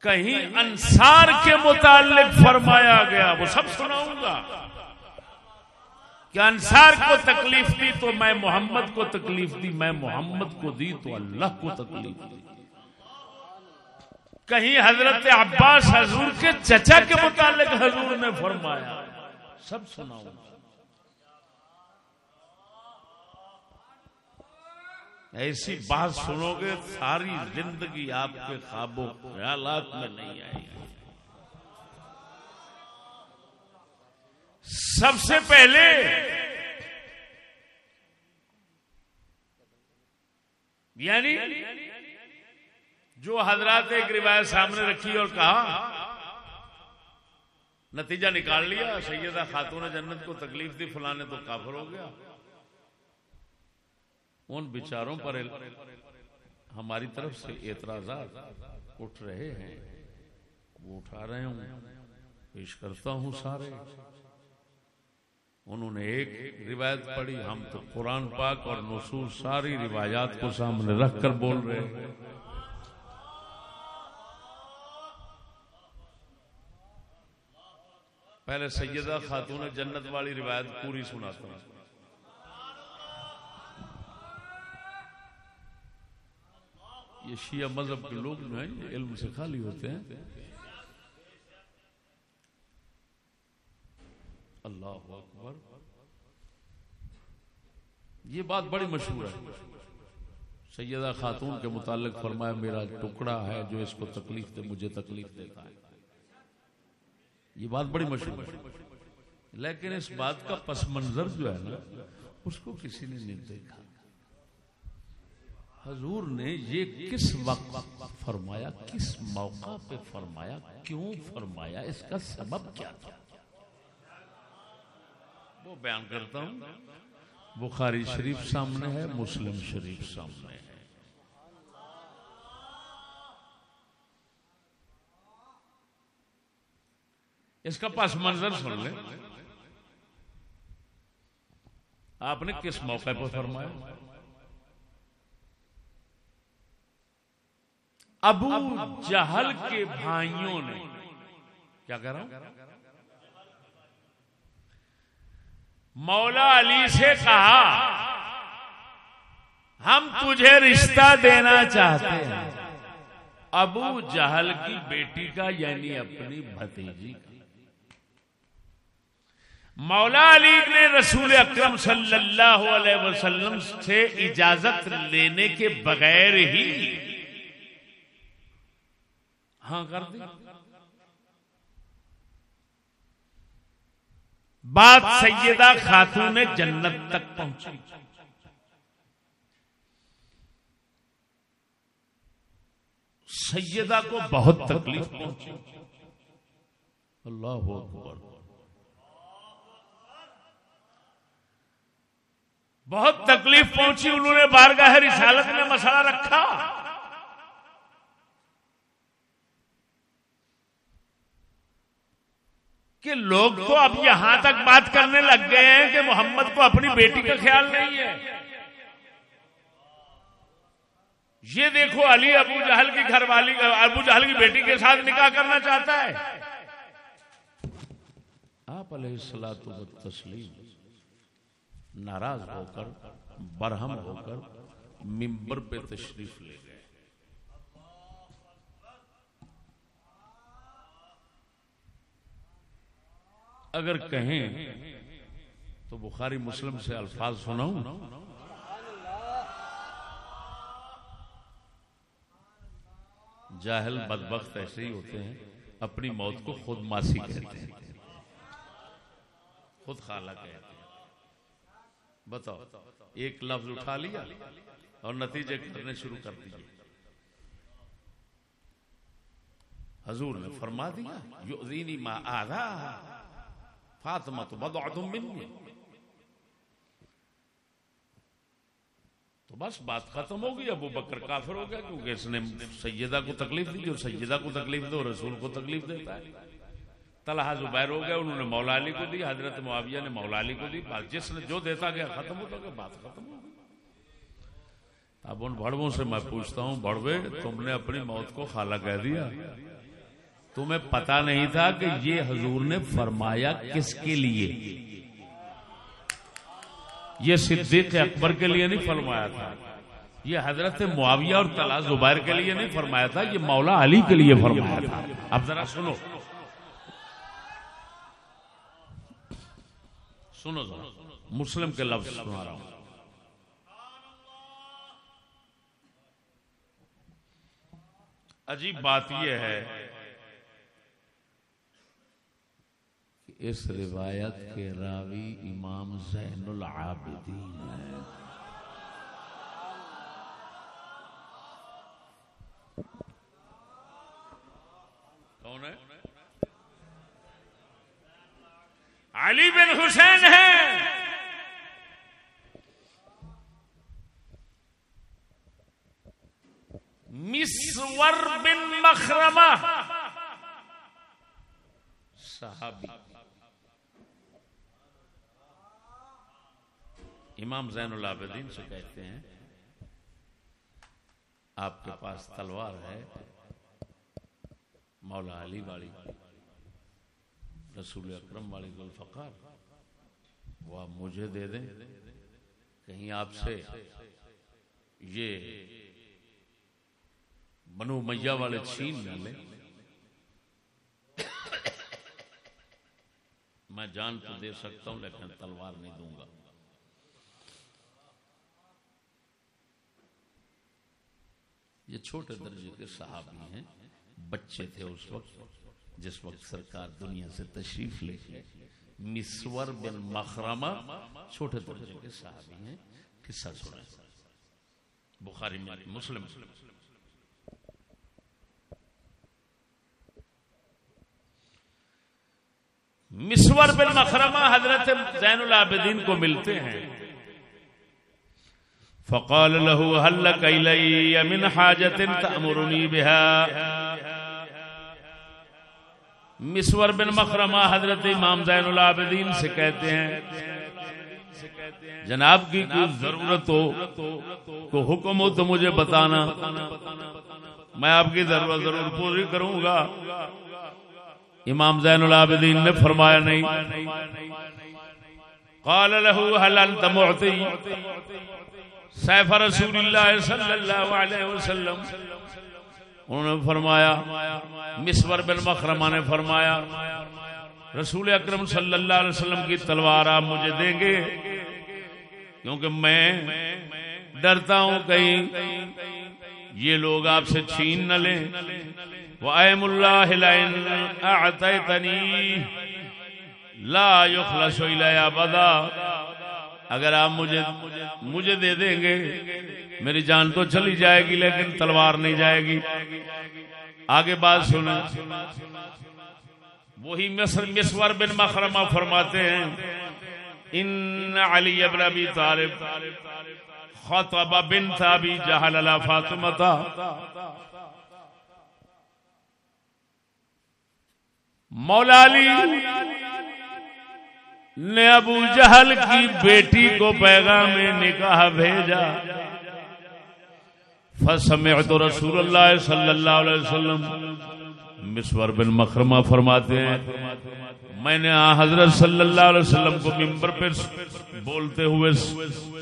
کہیں انصار کے متعلق فرمایا گیا، وہ سب سناؤں گا۔ کہ انصار کو تکلیف دی تو میں محمد کو تکلیف دی، میں محمد کو دی تو اللہ کو تکلیف دی۔ کہیں حضرت عباس حضور کے چچا کے متعلق حضور نے فرمایا۔ سب سناؤ۔ ایسی بات سنو گے، ساری زندگی آپ کے خوابوں خیالات میں نہیں آئے گی۔ سب سے پہلے یعنی جو حضرات ایک روایت سامنے رکھی اور کہا، نتیجہ نکال لیا، سیدہ خاتون جنت کو تکلیف دی فلانے تو کافر ہو گیا۔ ان بچاروں پر ہماری طرف سے اعتراضات اٹھ رہے ہیں۔ وہ اٹھا رہے ہوں۔ پیش کرتا ہوں سارے۔ انہوں نے ایک روایت پڑھی، ہم تو قرآن پاک اور نصوص ساری روایات کو سامنے رکھ کر بول رہے ہیں۔ پہلے سیدہ خاتون جنت والی روایت پوری سناتا ہوں۔ یہ شیعہ مذہب کے لوگ جو ہیں علم سے خالی ہوتے ہیں۔ اللہ اکبر۔ یہ بات بڑی مشہور ہے۔ سیدہ خاتون کے متعلق فرمایا، میرا ٹکڑا ہے جو اس کو تکلیف دے، مجھے تکلیف دیتا ہے۔ یہ بات بڑی مشہور ہے۔ لیکن اس بات کا پس منظر جو ہے نا، اس کو کسی نے نہیں دیکھا۔ حضور نے یہ کس وقت فرمایا، کس موقع پہ فرمایا، کیوں فرمایا، اس کا سبب کیا تھا؟ وہ بیان کرتا ہوں۔ بخاری شریف سامنے ہے، مسلم شریف سامنے ہے۔ اس کا پس منظر سن لیں۔ آپ نے کس موقع پر فرمایا؟ ابو جہل کے بھائیوں نے۔ کیا کہہ رہا ہوں؟ مولا علی سے کہا، ہم تجھے رشتہ دینا چاہتے ہیں۔ ابو جہل کی بیٹی کا یعنی اپنی بھتیجی کا۔ مولا علی نے رسول اکرم صلی اللہ علیہ وسلم سے اجازت لینے کے بغیر ہی ہاں کر دی۔ بات سیدہ خاتون جنت تک پہنچی۔ سیدہ کو بہت تکلیف پہنچی۔ اللہ اکبر۔ بہت تکلیف پہنچی، انہوں نے بارگاہ رسالت میں مسئلہ رکھا۔ کہ لوگ تو اب یہاں تک بات کرنے لگ گئے ہیں کہ محمد کو اپنی بیٹی کا خیال نہیں ہے۔ یہ دیکھو، علی ابو جہل کی گھر والی، ابو جہل کی بیٹی کے ساتھ نکاح کرنا چاہتا ہے۔ آپ علیہ السلاط تسلیم ناراض ہو کر برہم ہو کر ممبر پہ تشریف لے گئے۔ اگر کہیں تو بخاری مسلم سے الفاظ سناؤں۔ جاہل بدبخت ایسے ہی ہوتے ہیں، اپنی موت کو خود ماسی کہتے ہیں۔ خود خالہ کہتے ہیں۔ بتاؤ، ایک لفظ اٹھا لیا اور نتیجے کرنے شروع کر دیجیے حضور نے فرما دیا، یؤذینی ما آدھا فاطمہ تو بد منی۔ تو بس بات ختم ہو گئی، ابو بکر کافر ہو گیا کیونکہ اس نے سیدہ کو تکلیف دی، جو سیدہ کو تکلیف دے اور رسول کو تکلیف دیتا ہے۔ طلحہ زبیر ہو گیا، انہوں نے مولا علی کو دی، حضرت معاویہ نے مولا علی کو دی بات جس نے جو دیتا گیا، ختم ہوتا گیا، بات ختم ہو گئی۔ اب ان بڑووں سے میں پوچھتا ہوں بڑوے تم نے اپنی موت کو خالہ کہہ دیا۔ تمہیں پتا نہیں تھا کہ یہ حضور نے فرمایا کس کے لیے؟ یہ صدیق اکبر کے لیے نہیں فرمایا تھا۔ یہ حضرت معاویہ اور تلا زبیر کے لیے نہیں فرمایا تھا، یہ مولا علی کے لیے فرمایا تھا۔ اب ذرا سنو۔ سنو ذرا، مسلم کے لفظ سنا رہا ہوں۔ عجیب بات یہ ہے اس روایت کے راوی امام زین العابدین ہیں۔ کون ہے؟ علی بن حسین ہے۔ مسور بن مخرمہ۔ صحابی۔ امام زین العابدین سے کہتے ہیں، آپ کے پاس تلوار ہے، مولا علی والی۔ رسول اکرم والی گلفقار وہ آپ مجھے دے دیں، کہیں آپ سے یہ بنو میاں والے چھین نہ لیں۔ میں جان تو دے سکتا ہوں، لیکن تلوار نہیں دوں گا۔ یہ چھوٹے درجے کے صحابی ہیں، بچے تھے اس وقت۔ جس وقت سرکار دنیا سے تشریف لے کے مسور بن مخرمہ چھوٹے درجے کے صحابی ہیں، قصہ سنا بخاری میں مسلم۔ مسور بن مخرمہ حضرت زین العابدین کو ملتے ہیں۔ فقال له هل لك إلي من حاجة تأمرني بها؟ مسور بن مخرمہ حضرت امام زین العابدین سے کہتے ہیں، جناب کی کوئی ضرورت ہو کو حکم ہو تو مجھے بتانا۔ میں آپ کی ضرورت ضرور پوری کروں گا۔ امام زین العابدین نے فرمایا نہیں۔ قال له، هل انت معطي؟ سیف رسول اللہ صلی اللہ علیہ وسلم۔ انہوں نے فرمایا مسور بن مخرمہ نے فرمایا، رسول اکرم صلی اللہ علیہ وسلم کی تلوار آپ مجھے دیں گے؟ کیونکہ میں ڈرتا ہوں کہیں یہ لوگ آپ سے چھین نہ لیں۔ وَأَيْمُ اللَّهِ لَئِنْ أَعْتَيْتَنِي لَا يُخْلَصُ إِلَيَا بَدَا اگر آپ مجھے مجھے دے دیں گے، میری جان تو چلی جائے گی، لیکن تلوار نہیں جائے گی۔ آگے بات سنیں۔ وہی مصر مسور بن مخرمہ فرماتے ہیں، ان علی ابن ابی طالب خطب بنت ابی جہل علی فاطمہ مولا علی نے ابو جہل کی بیٹی کو پیغام نکاح بھیجا۔ فسمعت رسول اللہ صلی اللہ علیہ وسلم۔ مسور بن مخرمہ فرماتے ہیں، میں نے حضرت صلی اللہ علیہ وسلم کو ممبر پہ بولتے ہوئے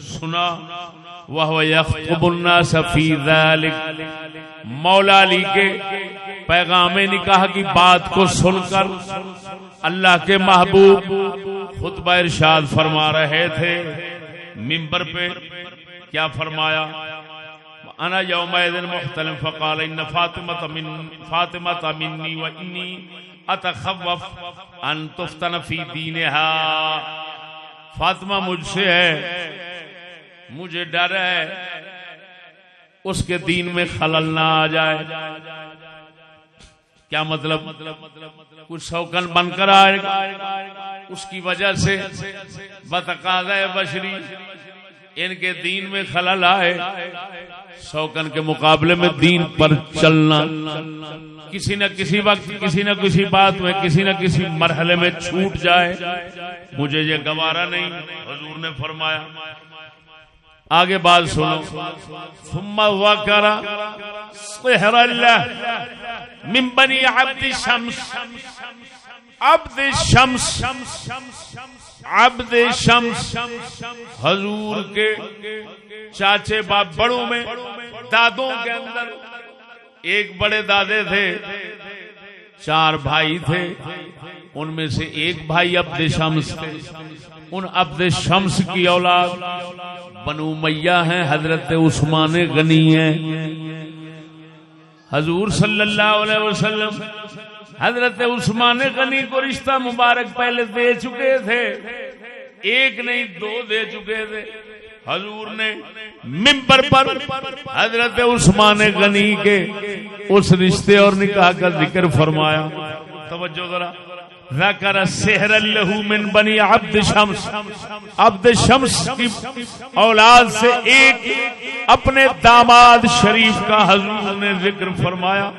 سنا۔ وہ یخطب الناس فی ذلک مولا علی کے پیغام نکاح کی بات کو سن کر اللہ کے محبوب خطبہ ارشاد فرما رہے تھے۔ ممبر پہ کیا فرمایا؟ انا یوم مختلف فقال ان فاطمہ من فاطمہ منی و انی اتخوف ان تفتن فی دینها فاطمہ مجھ سے ہے۔ مجھے ڈر ہے۔ اس کے دین میں خلل نہ آ جائے۔ کیا مطلب؟ کچھ شوکن بن کر آئے۔ گا اس کی وجہ سے بتقاض بشری ان کے دین میں خلل آئے۔ شوکن کے مقابلے میں دین پر چلنا۔ کسی نہ کسی وقت، کسی نہ کسی بات میں، کسی نہ کسی مرحلے میں چھوٹ جائے۔ مجھے یہ گوارا نہیں، حضور نے فرمایا۔ آگے بات سنو۔ ثم وکرا سحر اللہ من بنی عبد شمس۔ عبد شمس عبد شمس۔ حضور کے چاچے باپ بڑوں میں، دادوں کے اندر ایک بڑے دادے تھے، چار بھائی تھے۔ ان میں سے ایک بھائی عبد شمس تھے۔ ان عبد شمس کی اولاد۔ بنو میاں ہیں، حضرت عثمان غنی ہیں۔ حضور صلی اللہ علیہ وسلم حضرت عثمان غنی کو رشتہ مبارک پہلے دے چکے تھے، ایک نہیں، دو دے چکے تھے۔ حضور نے ممبر پر حضرت عثمان غنی کے اس رشتے اور نکاح کا ذکر فرمایا۔ توجہ ذرا۔ ذکر سحر اللہ من بنی عبد شمس. عبد شمس کی اولاد سے ایک اپنے داماد شریف کا حضور نے ذکر فرمایا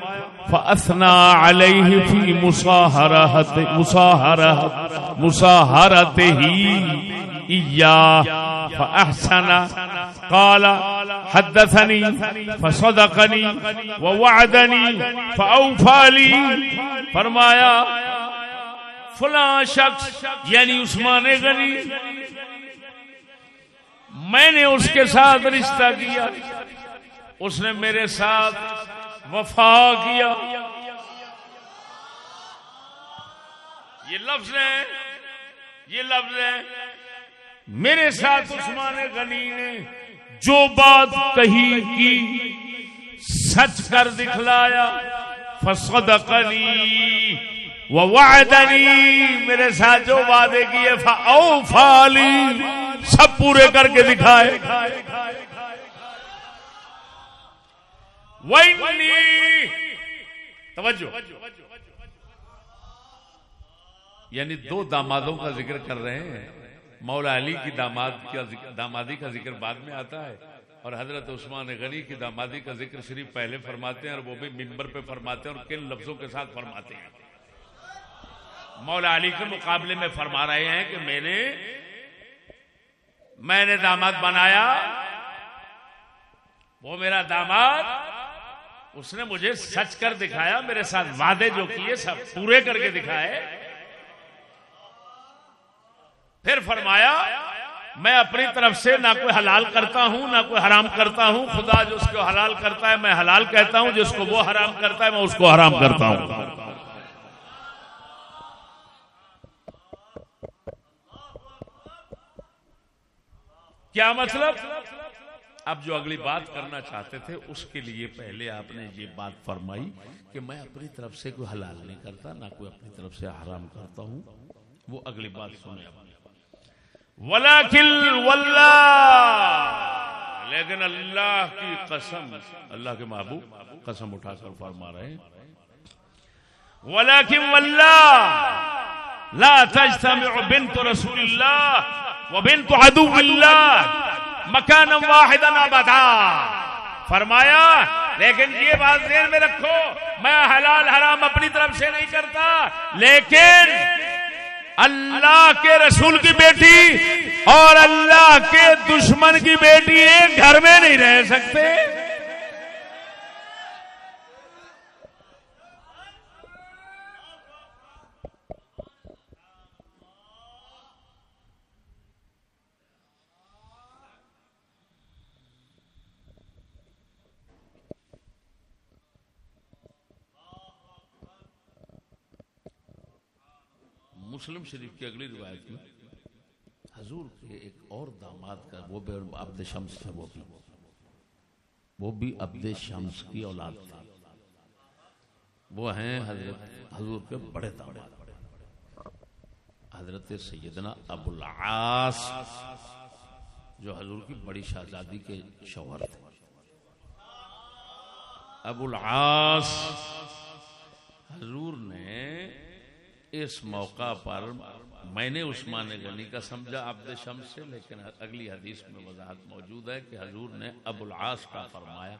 فاثنا علیہ فی مصاہرت مصاہرت مصاہرت ہی إياه فأحسن. قال، حدثني، فصدقني، ووعدني، فأوفى لي. فرمایا فلاں شخص یعنی عثمان غنی۔ میں نے اس کے ساتھ رشتہ کیا۔ اس نے میرے ساتھ وفا کیا۔ یہ لفظ ہے، یہ لفظ ہے۔ میرے ساتھ عثمان غنی نے جو بات کہی کی سچ کر دکھلایا، فصدقنی۔ ووعدنی، میرے ساتھ جو وعدے کیے فالی سب پورے کر کے دکھائے۔ توجہ۔ یعنی دو دامادوں کا ذکر کر رہے ہیں۔ مولا علی کی داماد کا دامادی کا ذکر بعد میں آتا ہے۔ اور حضرت عثمان غنی کی دامادی کا ذکر شریف پہلے فرماتے ہیں اور وہ بھی ممبر پہ فرماتے ہیں اور کن لفظوں کے ساتھ فرماتے ہیں۔ مولا علی کے مقابلے میں فرما رہے ہیں کہ میں نے میں نے داماد بنایا، وہ میرا داماد، اس نے مجھے سچ کر دکھایا، میرے ساتھ وعدے جو کیے سب پورے کر کے دکھائے۔ پھر فرمایا، میں اپنی طرف سے نہ کوئی حلال کرتا ہوں، نہ کوئی حرام کرتا ہوں، خدا جو اس کو حلال کرتا ہے، میں حلال کہتا ہوں جس کو وہ حرام کرتا ہے، میں اس کو حرام کرتا ہوں۔ کیا مطلب؟ اب جو اگلی بات کرنا چاہتے تھے، اس کے لیے پہلے آپ نے یہ بات فرمائی کہ میں اپنی طرف سے کوئی حلال نہیں کرتا، نہ کوئی اپنی طرف سے حرام کرتا ہوں۔ وہ اگلی بات سنے واللہ لیکن اللہ کی قسم، اللہ کے محبوب قسم اٹھا کر فرما رہے ہیں۔ ولكن والله لا تجتمع بنت رسول الله وبنت عدو اللہ مکان واحدا آبادا۔ فرمایا، لیکن یہ بات ذہن میں رکھو، میں حلال حرام اپنی طرف سے نہیں کرتا، لیکن اللہ کے رسول کی بیٹی اور اللہ کے دشمن کی بیٹی ایک گھر میں نہیں رہ سکتے۔ مسلم شریف کی اگلی روایت میں حضور کے ایک اور داماد کا، وہ بھی عبد شمس تھے وہ بھی۔ وہ بھی عبد شمس کی اولاد تھی۔ وہ ہیں حضرت، حضور کے بڑے داماد۔ حضرت سیدنا ابو العاص، جو حضور کی بڑی شہزادی کے شوہر تھے۔ ابو العاص، حضور نے اس موقع پر میں نے عثمان غنی کا سمجھا عبد شمس سے، لیکن اگلی حدیث میں وضاحت موجود ہے کہ حضور نے ابو العاص کا فرمایا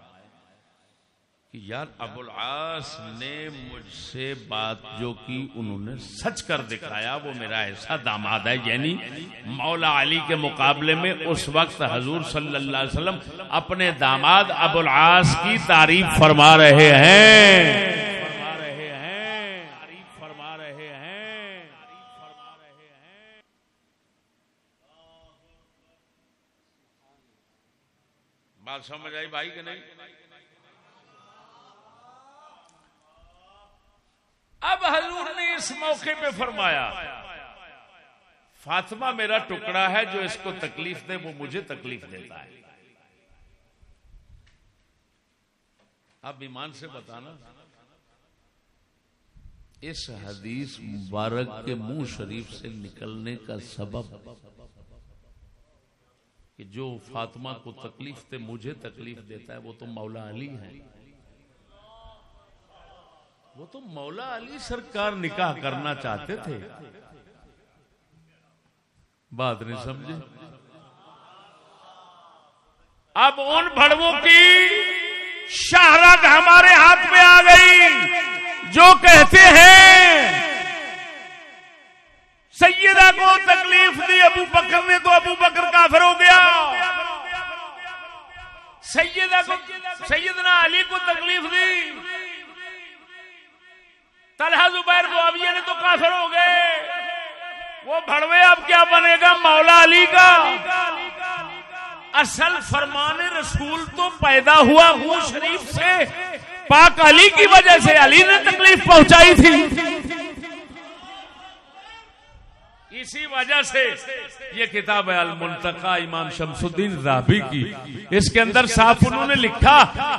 کہ یار ابو العاص نے مجھ سے بات جو کی انہوں نے سچ کر دکھایا، وہ میرا ایسا داماد ہے یعنی مولا علی کے مقابلے میں اس وقت حضور صلی اللہ علیہ وسلم اپنے داماد ابو العاص کی تعریف فرما رہے ہیں۔ بات سمجھ آئی بھائی کہ نہیں؟ اب حضور نے اس موقع پہ فرمایا، فاطمہ میرا ٹکڑا ہے جو اس کو تکلیف دے، وہ مجھے تکلیف دیتا ہے۔ اب ایمان سے بتانا، اس حدیث مبارک کے منہ شریف سے نکلنے کا سبب کہ جو فاطمہ کو تکلیف دے مجھے تکلیف دیتا ہے، وہ تو مولا علی ہے وہ تو مولا علی سرکار نکاح کرنا چاہتے تھے۔ بات نہیں سمجھے؟ اب ان بڑوں کی شہرت ہمارے ہاتھ میں آ گئی جو کہتے ہیں سیدہ کو تکلیف دی، ابو بکر نے تو ابو بکر کافر ہو گیا۔ سیدہ کو سیدنا علی کو تکلیف دی۔ طلحہ زبیر معاویہ نے تو کافر ہو گئے۔ وہ بھڑوے اب کیا بنے گا؟ مولا علی کا۔ اصل فرمان رسول تو پیدا ہوا ہوں شریف سے۔ پاک علی کی وجہ سے علی نے تکلیف پہنچائی تھی۔ اسی وجہ سے یہ کتاب ہے المنتقا امام شمس الدین رابی کی۔ اس کے اندر صاف انہوں نے لکھا،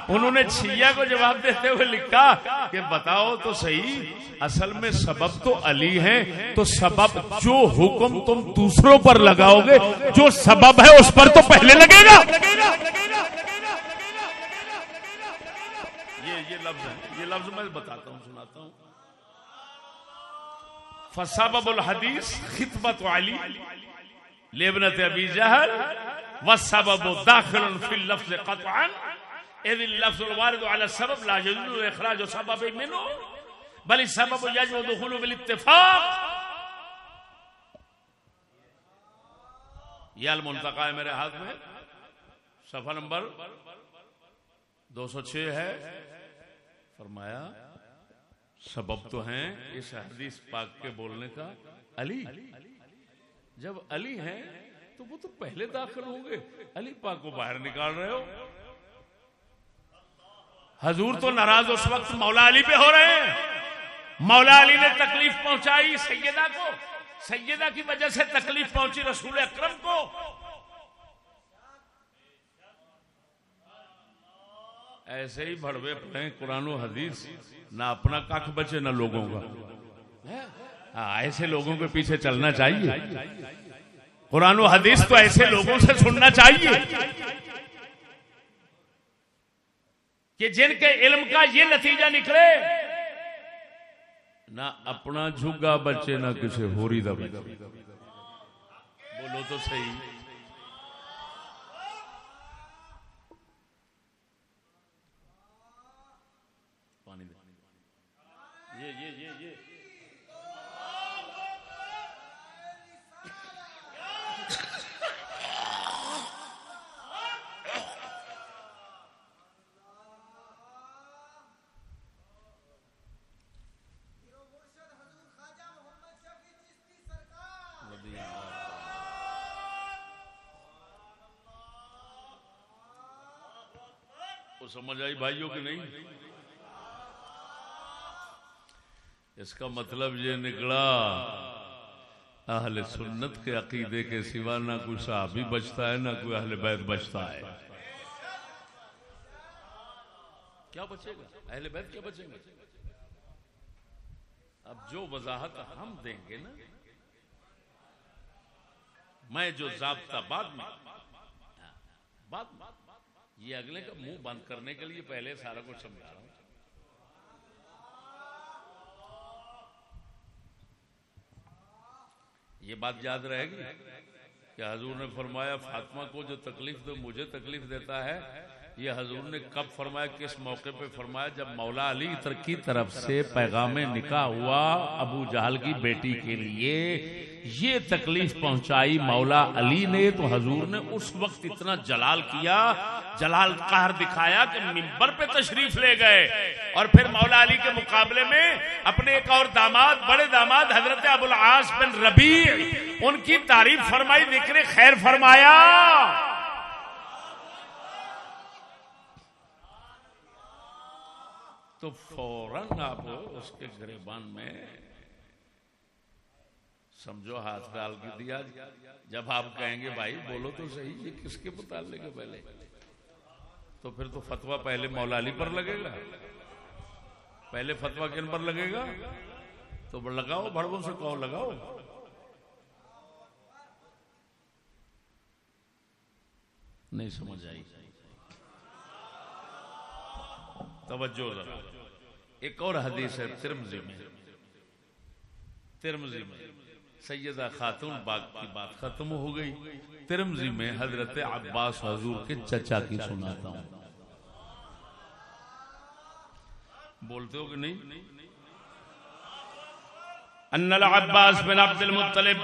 انہوں نے چھیا کو جواب دیتے ہوئے لکھا کہ بتاؤ تو صحیح، اصل میں سبب تو علی ہیں، تو سبب جو حکم تم دوسروں پر لگاؤ گے، جو سبب ہے اس پر تو پہلے لگے گا۔ یہ لفظ ہے، یہ لفظ میں بتاتا ہوں، سناتا ہوں۔ فسبب الحدیث خطبت علی لابنت ابی جہل والسبب داخل في اللفظ قطعا. اذ اللفظ الوارد على السبب لا يجوز اخراج سبب منه، بل السبب يجب دخوله بالاتفاق. یہ المنتقا ہے میرے ہاتھ میں، صفحہ نمبر دو سو چھ ہے۔ فرمایا سبب تو ہیں اس حدیث پاک کے بولنے کا علی۔ جب علی ہیں تو وہ تو پہلے داخل ہوں گے۔ علی پاک کو باہر نکال رہے ہو۔ حضور تو ناراض اس وقت مولا علی پہ ہو رہے ہیں۔ مولا علی نے تکلیف پہنچائی سیدہ کو۔ سیدہ کی وجہ سے تکلیف پہنچی رسول اکرم کو۔ ایسے ہی بڑوے پڑے قرآن و حدیث نہ اپنا کخ بچے نہ لوگوں کا۔ ہاں، ایسے لوگوں کے پیچھے چلنا چاہیے۔ قرآن و حدیث تو ایسے لوگوں سے سننا چاہیے۔ کہ جن کے علم کا یہ نتیجہ نکلے نہ اپنا جھگا بچے نہ کسی ہوری دا بچے بولو تو صحیح یہ یہ یہ یہ وہ سمجھ آئی بھائیوں کہ نہیں؟ اس کا مطلب یہ نکلا، اہل سنت کے عقیدے کے سوا نہ کوئی صحابی بچتا ہے، نہ کوئی اہل بیت بچتا ہے۔ کیا بچے گا؟ اہل بیت کیا بچیں گے؟ اب جو وضاحت ہم دیں گے نا، میں جو ضابطہ بعد میں ہاں، بعد میں۔ یہ اگلے کا منہ بند کرنے کے لیے پہلے سارا کچھ سمجھا رہا ہوں۔ یہ بات یاد رہے گی کہ حضور نے فرمایا، فاطمہ کو جو تکلیف دو مجھے تکلیف دیتا ہے۔ یہ حضور نے کب فرمایا، کس موقع پہ فرمایا؟ جب مولا علی کی طرف سے پیغام نکاح ہوا ابو جہل کی بیٹی کے لیے، یہ تکلیف پہنچائی مولا علی نے، تو حضور نے اس وقت اتنا جلال کیا جلال قہر دکھایا کہ ممبر پہ تشریف لے گئے۔ اور پھر مولا علی کے مقابلے میں اپنے ایک اور داماد، بڑے داماد، حضرت ابو العاص بن ربیع، ان کی تعریف فرمائی، ذکر خیر فرمایا۔ تو فوراً آپ اس کے گریبان میں سمجھو ہاتھ ڈال کے دیا۔ جب آپ کہیں گے، بھائی بولو تو صحیح، یہ کس کے متعلق ہے پہلے؟ تو پھر تو فتوا پہلے مولا علی پر لگے گا۔ پہلے فتوا کن پر لگے گا؟ تو لگاؤ بڑوں سے کہو لگاؤ۔ نہیں سمجھ آئی۔ توجہ ذرا۔ ایک اور حدیث ہے ترمزی میں۔ ترمزی میں۔ سیدہ خاتون باغ کی بات ختم ہو گئی۔ ترمزی میں حضرت عباس حضور کے چچا کی سناتا ہوں۔ بولتے ہو کہ نہیں؟ أن العباس بن عبد المطلب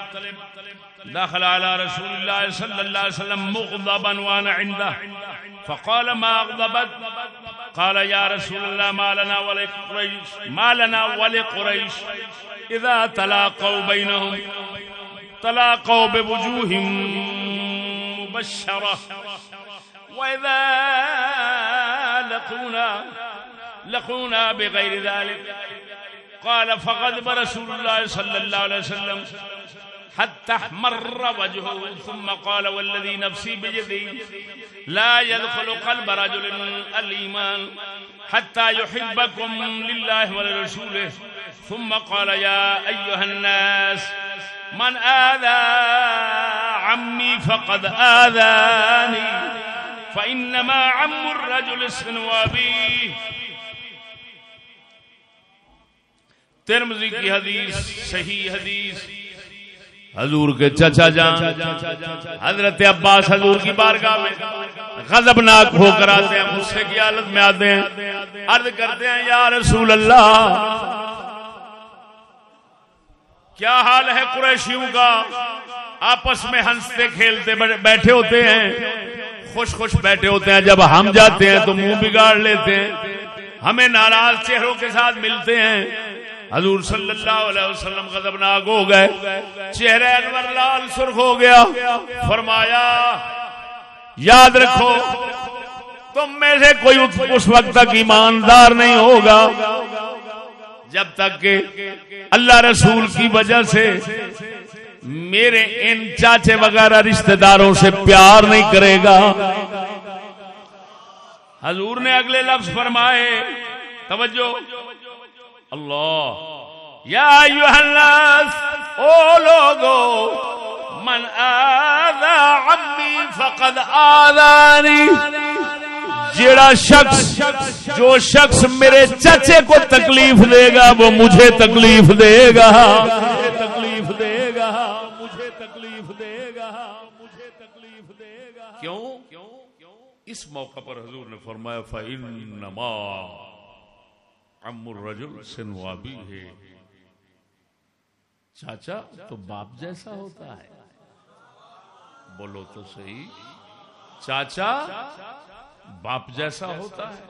دخل على رسول الله صلى الله عليه وسلم مغضبا وأنا عنده. فقال ما اغضبت قال يا رسول الله ما لنا ولقريش ما لنا ولقريش. إذا تلاقوا بينهم تلاقوا بوجوه مبشرة. وإذا لقونا لقونا بغير ذلك. قال فغضب رسول الله صلى الله عليه وسلم حتى احمر وجهه ثم قال والذي نفسي بيدي لا يدخل قلب رجل الإيمان حتى يحبكم لله ولرسوله. ثم قال يا أيها الناس من آذى عمي فقد آذاني فإنما عم الرجل سنوابيه ترمزی کی حدیث، صحیح حدیث۔ حضور کے چچا جان، حضرت عباس حضور کی بارگاہ میں غضبناک ہو کر آتے ہیں، غصے کی حالت میں آتے ہیں۔ عرض کرتے ہیں، یا رسول اللہ، کیا حال ہے قریشیوں کا؟ آپس میں ہنستے کھیلتے بیٹھے ہوتے ہیں۔ خوش خوش بیٹھے ہوتے ہیں۔ جب ہم جاتے ہیں تو منہ بگاڑ لیتے ہیں۔ ہمیں ناراض چہروں کے ساتھ ملتے ہیں۔ حضور صلی اللہ علیہ وسلم غضبناک ہو گئے، چہرے انور لال سرخ ہو گیا، فرمایا، یاد رکھو، تم میں سے کوئی اس وقت تک ایماندار نہیں ہوگا، جب تک کہ اللہ رسول کی وجہ سے میرے ان چاچے وغیرہ رشتہ داروں سے پیار نہیں کرے گا۔ حضور نے اگلے لفظ فرمائے، توجہ اللہ یا الناس، او لوگو، من آذا عمی فقد آذانی۔ جیڑا شخص، جو شخص میرے چچے کو تکلیف دے گا، وہ مجھے تکلیف دے گا تکلیف دے گا مجھے تکلیف دے گا مجھے تکلیف دے گا۔ کیوں؟ اس موقع پر حضور نے فرمایا، فَإِنَّمَا ام الرجل سنوابی ہے۔ چاچا، تو باپ جیسا ہوتا ہے۔ بولو تو صحیح۔ چاچا، باپ جیسا ہوتا ہے۔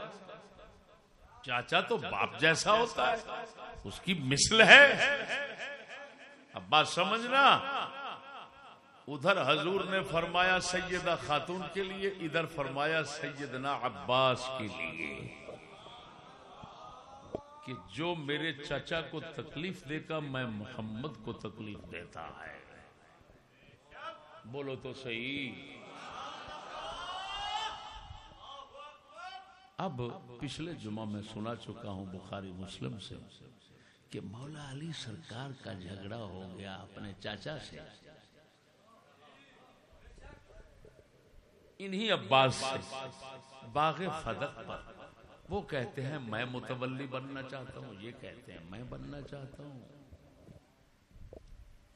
چاچا تو باپ جیسا ہوتا ہے۔ اس کی مثل ہے۔ اب بات سمجھنا۔ ادھر حضور نے فرمایا سیدہ خاتون کے لیے، ادھر فرمایا سیدنا عباس کے لیے۔ کہ جو میرے چچا کو تکلیف دے گا، میں محمد کو تکلیف دیتا ہے۔ بولو تو صحیح۔ اب پچھلے جمعہ میں سنا چکا ہوں بخاری مسلم سے کہ مولا علی سرکار کا جھگڑا ہو گیا اپنے چاچا سے۔ انہی عباس سے، باغ فدق پر۔ وہ کہتے ہیں، میں متولی بننا چاہتا ہوں. یہ کہتے ہیں، میں بننا چاہتا ہوں.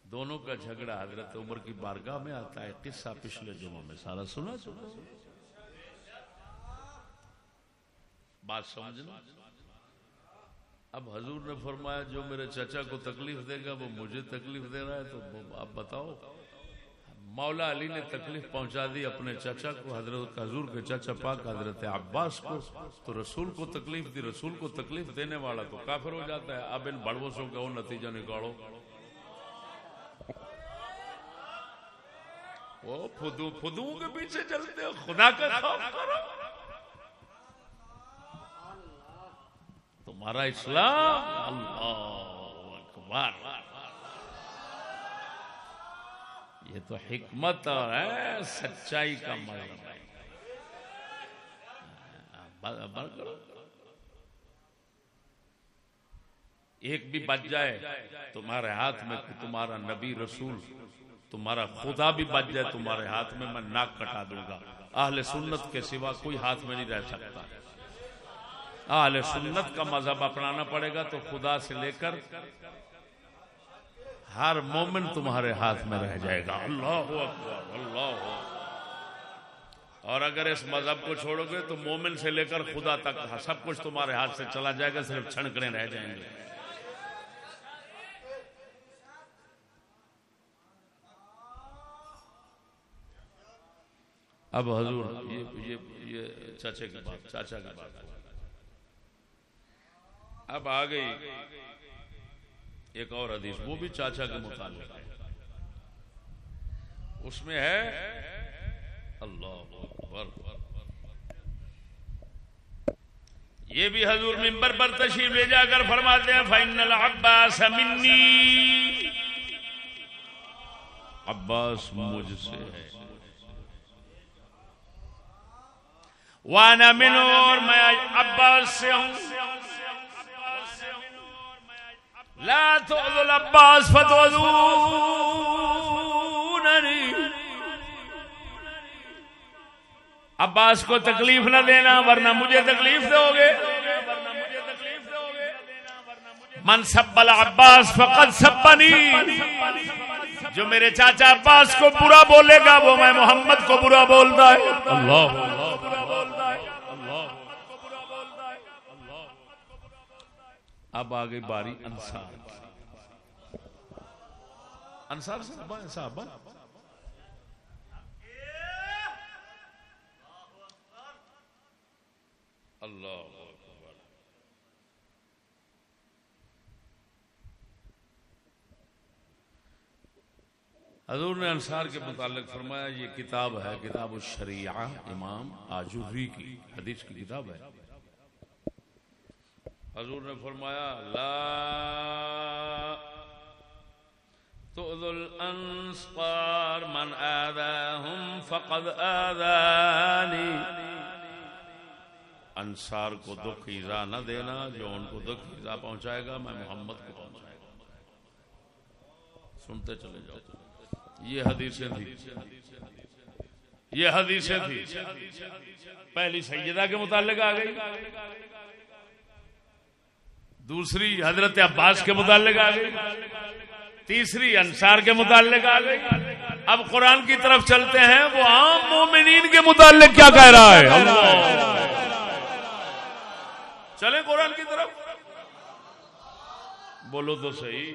دونوں کا جھگڑا حضرت عمر کی بارگاہ میں آتا ہے، قصہ پچھلے جمعہ میں، سارا سنا چکا بات سمجھنا؟ اب حضور نے فرمایا، جو میرے چچا کو تکلیف دے گا، وہ مجھے تکلیف دے رہا ہے، تو آپ بتاؤ۔ مولا علی نے تکلیف پہنچا دی اپنے چچا کو، حضرت حضور کے چچا پاک، حضرت عباس کو۔ تو رسول کو تکلیف دی، رسول کو تکلیف دینے والا تو کافر ہو جاتا ہے۔ اب ان بڑوسوں کا وہ نتیجہ نکالو۔ وہ فدو فدو کے پیچھے چلتے ہو خدا کا خوف کرو۔ تمہارا اسلام۔ اللہ اکبر۔ یہ تو حکمت ہے، سچائی کا مطلب ہے۔ ایک بھی بچ جائے، تمہارے ہاتھ میں تمہارا نبی رسول، تمہارا خدا بھی بچ جائے، تمہارے ہاتھ میں میں ناک کٹا دوں گا۔ اہل سنت کے سوا کوئی ہاتھ میں نہیں رہ سکتا۔ اہل سنت کا مذہب اپنانا پڑے گا تو خدا سے لے کر ہر مومن تمہارے ہاتھ میں رہ جائے گا۔ اللہ اکبر، اللہ اور اگر اس مذہب کو چھوڑو گے تو مومن سے لے کر خدا تک سب کچھ تمہارے ہاتھ سے چلا جائے گا، صرف چھڑکنے رہ جائیں گے۔ اب حضور یہ یہ چاچے کی بات، چاچا کی بات۔ اب آ گئی۔ ایک اور حدیث، وہ بھی چاچا کے متعلق ہے۔ اس میں ہے، اللہ اکبر۔ یہ بھی حضور ممبر پر تشریف لے جا کر فرماتے ہیں فائن العباس منی۔ عباس مجھ سے ہے۔ وانا من اور میں عباس سے ہوں۔ لا تؤذوا العباس فتؤذونني. عباس کو تکلیف نہ دینا ورنہ مجھے تکلیف دو گے من سب العباس فقد سبنی. جو میرے چاچا عباس کو برا بولے گا وہ میں محمد کو برا بولتا ہے. اللہ اب آگے باری انصار انصار صحابہ صحابہ اللہ حضور نے انصار کے متعلق فرمایا، یہ کتاب ہے، کتاب الشریعہ، امام آجوری کی، حدیث کی کتاب ہے۔ حضور نے فرمایا، لا تؤذوا الانصار من آذاهم فقد آذاني. انصار کو دکھ ایزا نہ دینا، جو ان کو دکھ ایزا پہنچائے گا، میں محمد کو پہنچائے گا۔ سنتے چلے جاؤ۔ یہ حدیثیں تھی یہ حدیثیں تھی پہلی سیدہ کے متعلق آ گئی۔ دوسری حضرت عباس کے متعلق آ گئی، تیسری انصار کے متعلق آ گئی۔ اب قرآن کی طرف چلتے ہیں، وہ عام مومنین کے متعلق کیا کہہ رہا ہے؟ چلے قرآن کی طرف۔ بولو تو صحیح۔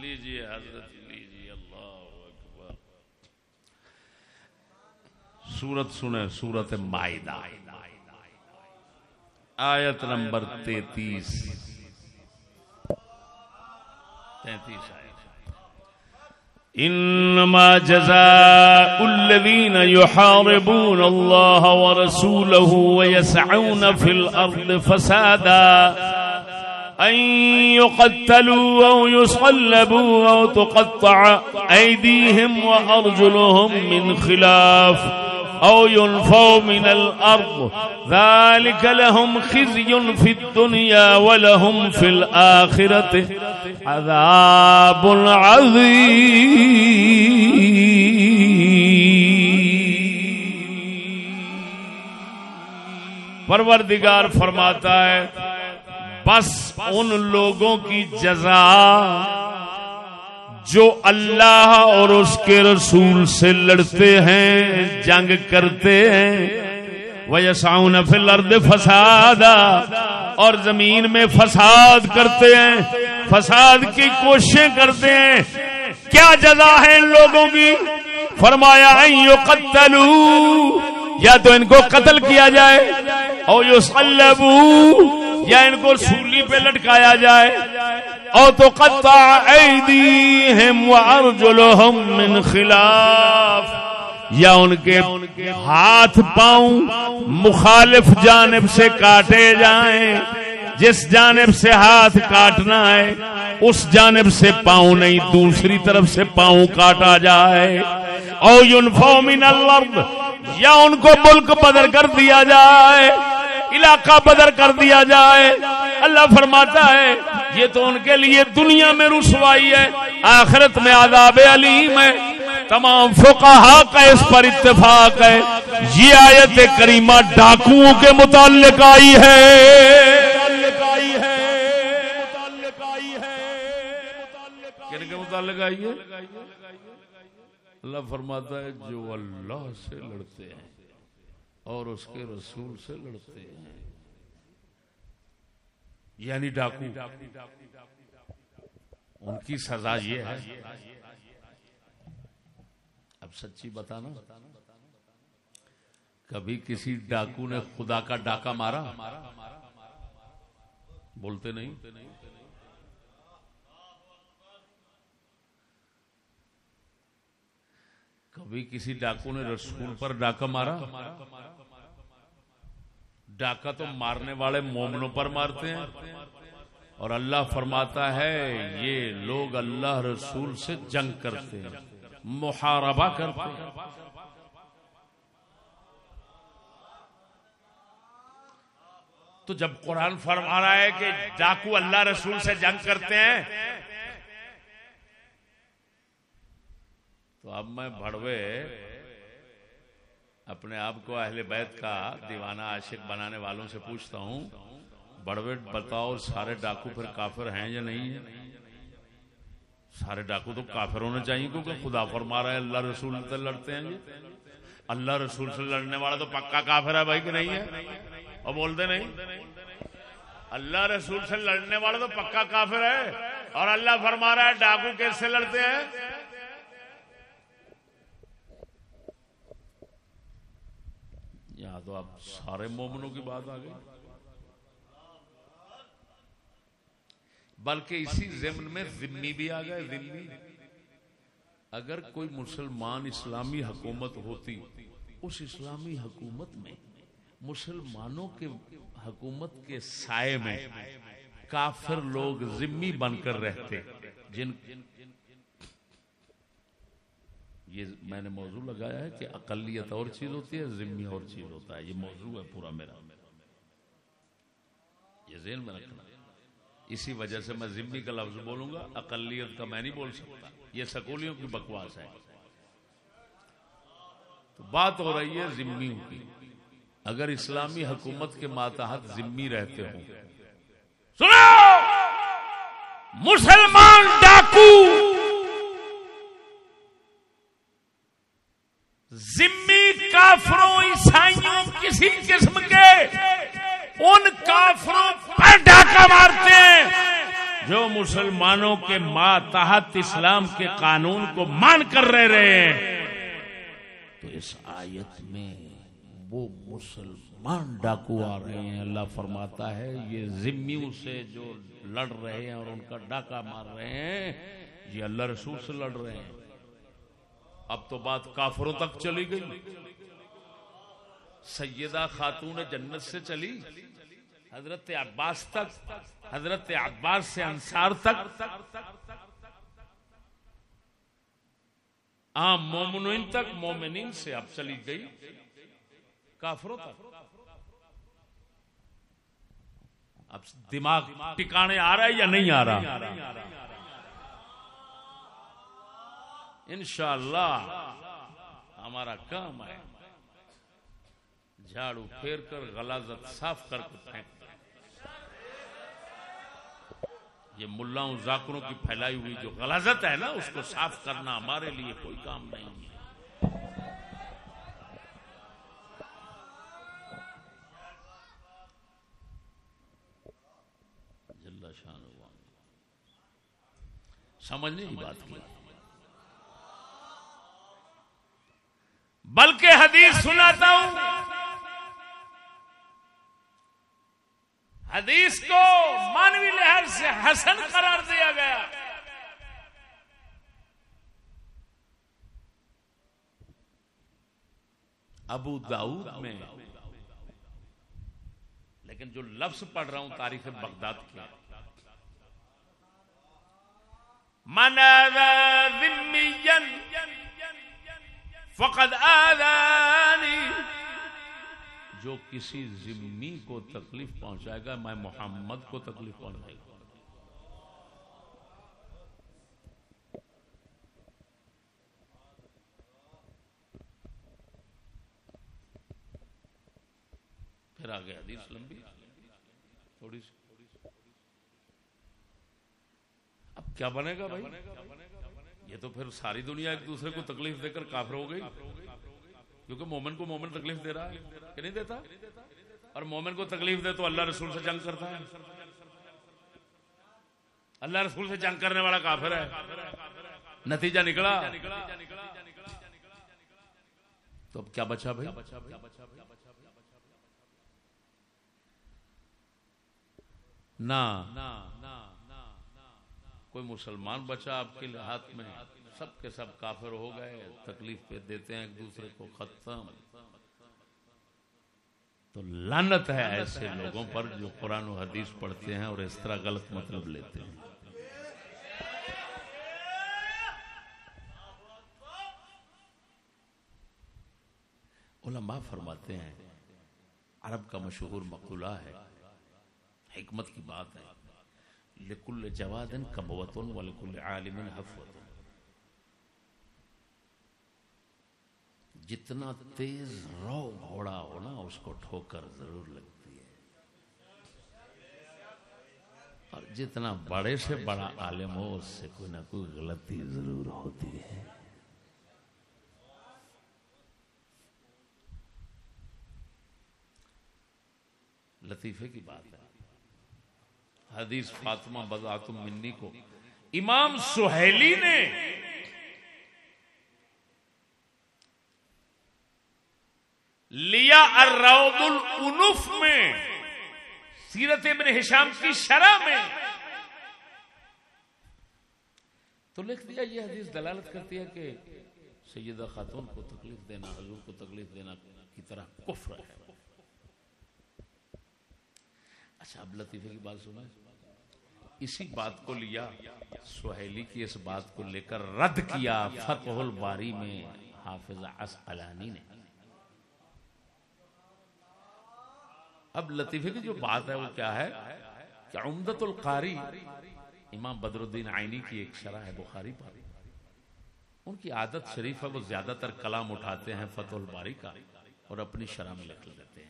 لیجیے حضرت لیجیے اللہ اکبر۔ سورت سنے سورت مائدہ۔ آیت نمبر تیتیس تیتیس إنما جزاء الذين يحاربون الله ورسوله ويسعون في الأرض فسادا أن يقتلوا أو يصلبوا أو تقطع أيديهم وأرجلهم من خلاف او ينفوا من الارض ذلك لهم خزي في الدنيا ولهم في الاخره عذاب عظيم۔ پروردگار فرماتا ہے، بس ان لوگوں کی جزا جو اللہ اور اس کے رسول سے لڑتے ہیں، جنگ کرتے ہیں۔ وہ فل ارد فساد اور زمین میں فساد کرتے ہیں۔ فساد کی کوششیں کرتے ہیں۔ کیا جزا ہے ان لوگوں کی؟ فرمایا قتلو یا تو ان کو قتل کیا جائے اور یو یا ان کو سولی پہ لٹکایا جائے۔ او تو قطع ایدیہم وارجلہم من خلاف۔ یا ان کے ہاتھ پاؤں مخالف جانب سے کاٹے جائیں۔ جس جانب سے ہاتھ کاٹنا ہے، اس جانب سے پاؤں نہیں، دوسری طرف سے پاؤں کاٹا جائے۔ او ينفو من الارض یا ان کو ملک بدر کر دیا جائے، علاقہ بدر کر دیا جائے۔ اللہ فرماتا ہے، یہ تو ان کے لیے دنیا میں رسوائی ہے، آخرت میں عذاب علیم ہے۔ تمام فقہا کا اس پر اتفاق ہے۔ یہ آیت کریمہ ڈاکوؤں کے متعلق آئی ہے۔ متعلق آئی ہے۔ اللہ فرماتا ہے، جو اللہ سے لڑتے ہیں اور اس کے رسول سے لڑتے ہیں۔ یعنی ڈاکو۔ ان کی سزا یہ ہے۔ اب سچی بتانا، کبھی کسی ڈاکو نے خدا کا ڈاکا مارا؟ بولتے نہیں۔ کبھی کسی ڈاکو نے رسول پر ڈاکا مارا؟ ڈاکا تو مارنے والے مومنوں پر مارتے ہیں۔ اور اللہ فرماتا ہے، یہ لوگ اللہ رسول سے جنگ کرتے ہیں، محاربہ کرتے ہیں۔ تو جب قرآن فرما رہا ہے کہ ڈاکو اللہ رسول سے جنگ کرتے ہیں تو اب میں بڑوے اپنے آپ کو اہل بیت کا دیوانہ عاشق بنانے والوں سے پوچھتا ہوں بڑوے بتاؤ، سارے ڈاکو پھر کافر ہیں یا نہیں؟ ہیں سارے ڈاکو تو کافر ہونے چاہیے کیونکہ خدا فرما رہا ہے، اللہ رسول سے لڑتے ہیں۔ اللہ رسول سے لڑنے والا تو پکا کافر ہے بھائی کہ نہیں ہے؟ اور بولتے نہیں؟ اللہ رسول سے لڑنے والا تو پکا کافر ہے۔ اور اللہ فرما رہا ہے، ڈاکو کیسے لڑتے ہیں؟ یہاں تو اب سارے مومنوں کی بات آ گئی۔ بلکہ اسی ضمن میں ذمی بھی آ گئے، ذمی۔ اگر کوئی مسلمان اسلامی حکومت ہوتی، اس اسلامی حکومت میں، مسلمانوں کے حکومت کے سائے میں کافر لوگ ذمی بن کر رہتے، جن یہ میں نے موضوع لگایا ہے کہ اقلیت اور چیز ہوتی ہے ذمی اور چیز ہوتا ہے۔ یہ موضوع ہے پورا میرا۔ یہ ذہن میں رکھنا۔ اسی وجہ سے میں ذمی کا لفظ بولوں گا، اقلیت کا میں نہیں بول سکتا۔ یہ سکولیوں کی بکواس ہے۔ تو بات ہو رہی ہے ذمیوں کی۔ اگر اسلامی حکومت کے ماتحت ذمی رہتے ہوں۔ سنو! مسلمان ڈاکو! ذمی کافروں، عیسائیوں، کسی قسم کے ان کافروں پر ڈاکہ مارتے ہیں جو مسلمانوں کے ماتحت اسلام کے قانون کو مان کر رہ رہے ہیں۔ تو اس آیت میں وہ مسلمان ڈاکو آ رہے ہیں۔ اللہ فرماتا ہے، یہ ذمیوں سے جو لڑ رہے ہیں اور ان کا ڈاکہ مار رہے ہیں، یہ اللہ رسول سے لڑ رہے ہیں۔ اب تو بات کافروں تک چلی گئی۔ سیدہ خاتون جنت سے چلی۔ حضرت عباس تک، حضرت عباس سے انصار تک۔ عام مومنین تک، مومنین سے اب چلی گئی۔ کافروں تک۔ اب دماغ ٹکانے آ رہا ہے یا نہیں آ رہا؟ انشاءاللہ ہمارا کام ہے جھاڑو پھیر کر غلازت صاف کر کے پھینک یہ ملاؤں زاکروں کی پھیلائی ہوئی جو غلازت ہے نا، اس کو صاف کرنا ہمارے لیے کوئی کام نہیں ہے۔ شان سمجھنے کی بات کی۔ بلکہ حدیث سناتا ہوں۔ حدیث کو مانوی لہر سے حسن قرار دیا گیا۔ ابو داؤد میں۔ لیکن جو لفظ پڑھ رہا ہوں، تاریخ بغداد کی۔ من فقد آذانی۔ جو کسی ذمی کو تکلیف پہنچائے گا، میں محمد کو تکلیف پہنچائے گا۔ پھر آگے حدیث لمبی۔ تھوڑی سی۔ اب کیا بنے گا بھائی؟ یہ تو پھر ساری دنیا ایک دوسرے کو تکلیف دے کر کافر ہو گئی۔ کیونکہ مومن کو مومن تکلیف دے رہا ہے کہ نہیں دیتا؟ اور مومن کو تکلیف دے تو اللہ رسول سے جنگ کرتا ہے۔ اللہ رسول سے جنگ کرنے والا کافر ہے۔ نتیجہ نکلا۔ تو اب کیا بچا بھائی؟ نہ۔ کوئی مسلمان بچا آپ کے ہاتھ میں، سب کے سب کافر ہو گئے، تکلیف پہ دیتے ہیں ایک دوسرے کو ختم۔ تو لانت ہے ایسے لوگوں پر جو قرآن و حدیث پڑھتے ہیں اور اس طرح غلط مطلب لیتے ہیں۔ علماء فرماتے ہیں، عرب کا مشہور مقولہ ہے، حکمت کی بات ہے۔ لکل جواد کبوتن و لکل عالم جتنا تیز رو گھوڑا ہو نا، اس کو ٹھوکر ضرور لگتی ہے۔ اور جتنا بڑے سے بڑا عالم ہو، اس سے کوئی نہ کوئی غلطی ضرور ہوتی ہے۔ لطیفے کی بات ہے۔ حدیث فاطمہ بزاتم منی کو۔ امام سہیلی نے لیا الروض الانف میں، سیرت ابن حشام کی شرح میں۔ تو لکھ دیا، یہ حدیث دلالت کرتی ہے کہ سیدہ خاتون کو تکلیف دینا، حضور کو تکلیف دینا کی طرح کفر ہے۔ اچھا اب لطیفے کی بات سنا اسی بات کو لیا، سہیلی کی اس بات کو لے کر رد کیا فتح الباری میں حافظ اسقلانی نے۔ اب لطیفے کی جو بات ہے وہ کیا ہے؟ کہ عمدت القاری، امام بدر الدین آئینی کی ایک شرح ہے بخاری پر۔ ان کی عادت شریف ہے وہ زیادہ تر کلام اٹھاتے ہیں فتح الباری کا اور اپنی شرح میں لکھ لیتے ہیں۔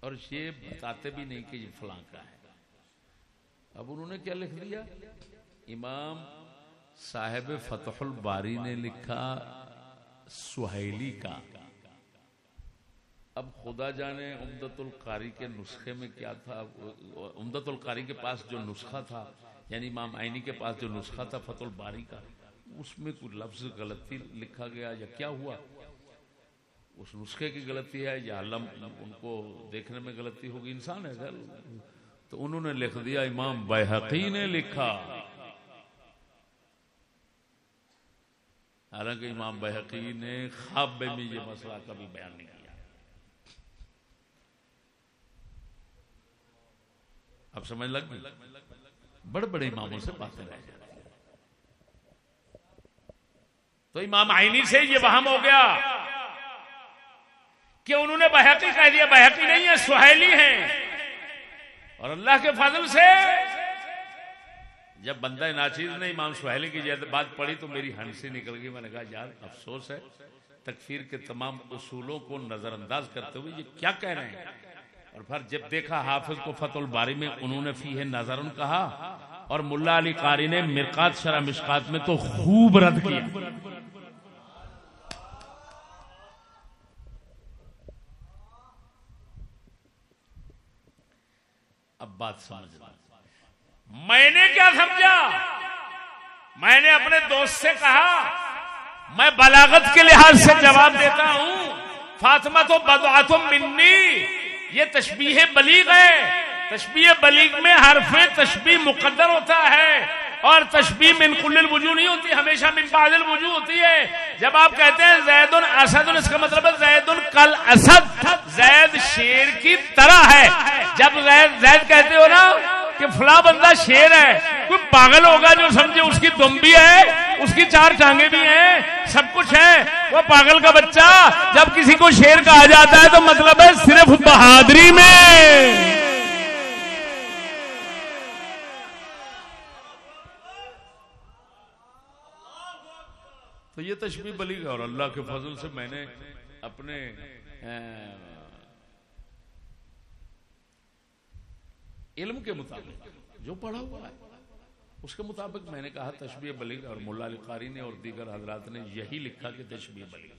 اور یہ بتاتے بھی نہیں کہ یہ فلاں کا ہے۔ اب انہوں نے کیا لکھ دیا؟ امام صاحب فتح الباری نے لکھا سہیلی کا۔ اب خدا جانے امدت القاری کے نسخے میں کیا تھا؟ امدت القاری کے پاس جو نسخہ تھا یعنی امام آئینی کے پاس جو نسخہ تھا فت الباری کا، اس میں کوئی لفظ غلطی لکھا گیا یا کیا ہوا؟ اس نسخے کی غلطی ہے یا علم ان کو دیکھنے میں غلطی ہوگی؟ انسان ہے گھر تو انہوں نے لکھ دیا، امام بحقی نے لکھا۔ حالانکہ امام بحقی نے خواب میں یہ مسئلہ کبھی بیان نہیں کیا۔ اب سمجھ لگ بڑے بڑے اماموں سے باتیں رہ جاتی تو امام آئینی سے یہ وہم ہو گیا۔ کہ انہوں نے بحقی کہہ دیا، بحقی نہیں ہے، سہیلی ہیں۔ اور اللہ کے فضل سے جب بندہ ناچیز نے امام سہیلی کی بات پڑھی تو میری ہنسی نکل گئی۔ میں نے کہا، یار، افسوس ہے۔ تکفیر کے تمام اصولوں کو نظر انداز کرتے ہوئے یہ کیا کہہ رہے ہیں؟ اور پھر جب دیکھا حافظ کو فتح الباری میں انہوں نے فی نظر کہا، اور ملا علی قاری نے مرکات شرح مشکات میں تو خوب رد کیا اب بات سمجھ میں نے کیا سمجھا؟ میں نے اپنے دوست سے کہا، میں بلاغت کے لحاظ سے جواب دیتا ہوں، فاطمہ تو بدعت منی، یہ تشبیح بلیغ ہے۔ تشبیح بلیغ میں حرف تشبیح مقدر ہوتا ہے اور تشبیح من کل الوجو نہیں ہوتی، ہمیشہ من بعض الوجو ہوتی ہے۔ جب آپ کہتے ہیں زید اسد، اس کا مطلب ہے زید کل اسد۔ زید شیر کی طرح ہے۔ جب زید زید کہتے ہو بندہ شیر ہے۔ کوئی پاگل ہوگا جو سمجھے اس کی دم بھی ہے، اس کی چار ٹانگیں بھی ہیں، سب کچھ ہے۔ وہ پاگل کا بچہ جب کسی کو شیر کہا جاتا ہے تو مطلب ہے صرف بہادری میں۔ تو یہ تشبیح بلی گا اور اللہ کے فضل سے میں نے اپنے علم کے مطابق، جو پڑھا ہوا ہے۔ اس کے مطابق میں نے کہا، تشبیہ بلیغ اور ملا علی قاری نے اور دیگر حضرات نے یہی لکھا کہ تشبیہ بلیغ۔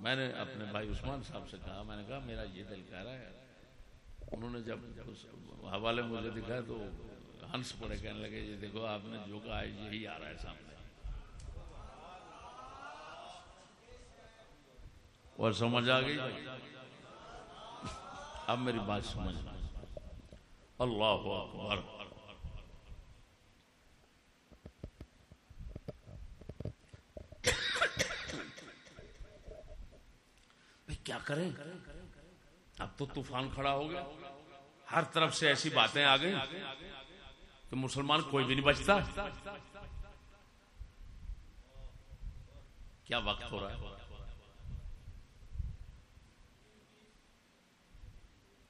میں نے اپنے بھائی عثمان صاحب سے کہا، میں نے کہا، میرا یہ دل کہہ رہا ہے۔ انہوں نے جب حوالے مجھے دکھا تو ہنس پڑے، کہنے لگے، یہ دیکھو، آپ نے جو کہا یہی آ رہا ہے سامنے۔ اور سمجھ آ گئی؟ اب میری بات سمجھ۔ اللہ اکبر۔ کیا کریں؟ اب تو طوفان کھڑا ہو گیا۔ ہر طرف سے ایسی باتیں آ گئی کہ مسلمان کوئی بھی نہیں بچتا۔ کیا وقت ہو رہا ہے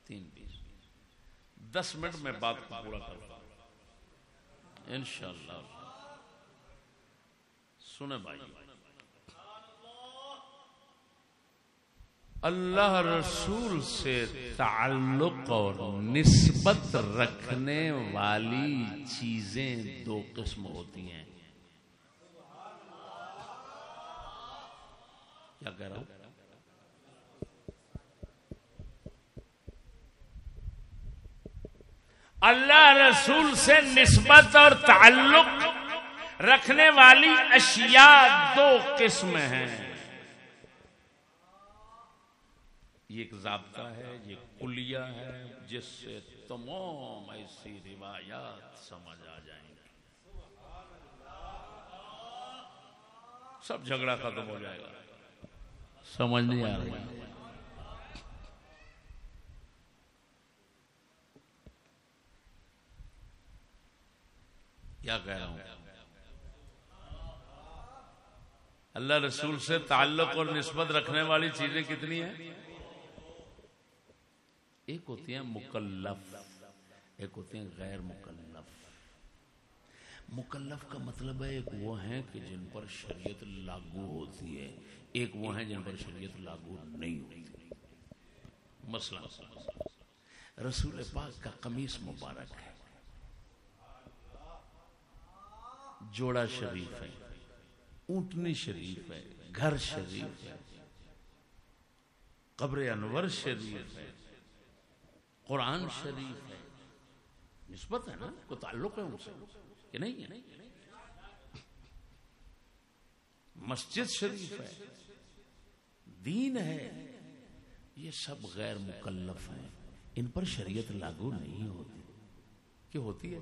تین بیس دس منٹ میں بات کو پورا کرتا ہوں ان شاء اللہ سنے بھائی۔ اللہ رسول سے تعلق اور نسبت رکھنے والی چیزیں دو قسم ہوتی ہیں۔ کیا کہہ رہا ہوں؟ اللہ رسول سے نسبت اور تعلق رکھنے والی اشیاء دو قسم ہیں۔ یہ ایک ضابطہ ہے، یہ کلیہ ہے، جس سے تمام ایسی روایات سمجھ آ جائیں گے۔ سب جھگڑا ختم ہو جائے گا۔ سمجھ نہیں آ رہی۔ کیا کہہ رہا ہوں؟ اللہ رسول سے تعلق اور نسبت رکھنے والی چیزیں کتنی ہیں؟ ایک ہوتی ہیں مکلف، ایک ہوتی ہیں غیر مکلف۔ مکلف کا مطلب ہے ایک وہ ہیں کہ جن پر شریعت لاگو ہوتی ہے۔ ایک وہ ہیں جن پر شریعت لاگو نہیں ہوتی۔ مسئلہ رسول پاک کا قمیص مبارک ہے۔ جوڑا شریف ہے، اونٹنی شریف ہے، گھر شریف ہے، قبر انور شریف ہے، قرآن شریف ہے۔ نسبت ہے نا، کوئی تعلق ہے ان سے کہ نہیں ہے؟ مسجد شریف ہے، دین ہے، یہ سب غیر مکلف ہیں۔ ان پر شریعت لاگو نہیں ہوتی۔ کہ ہوتی ہے؟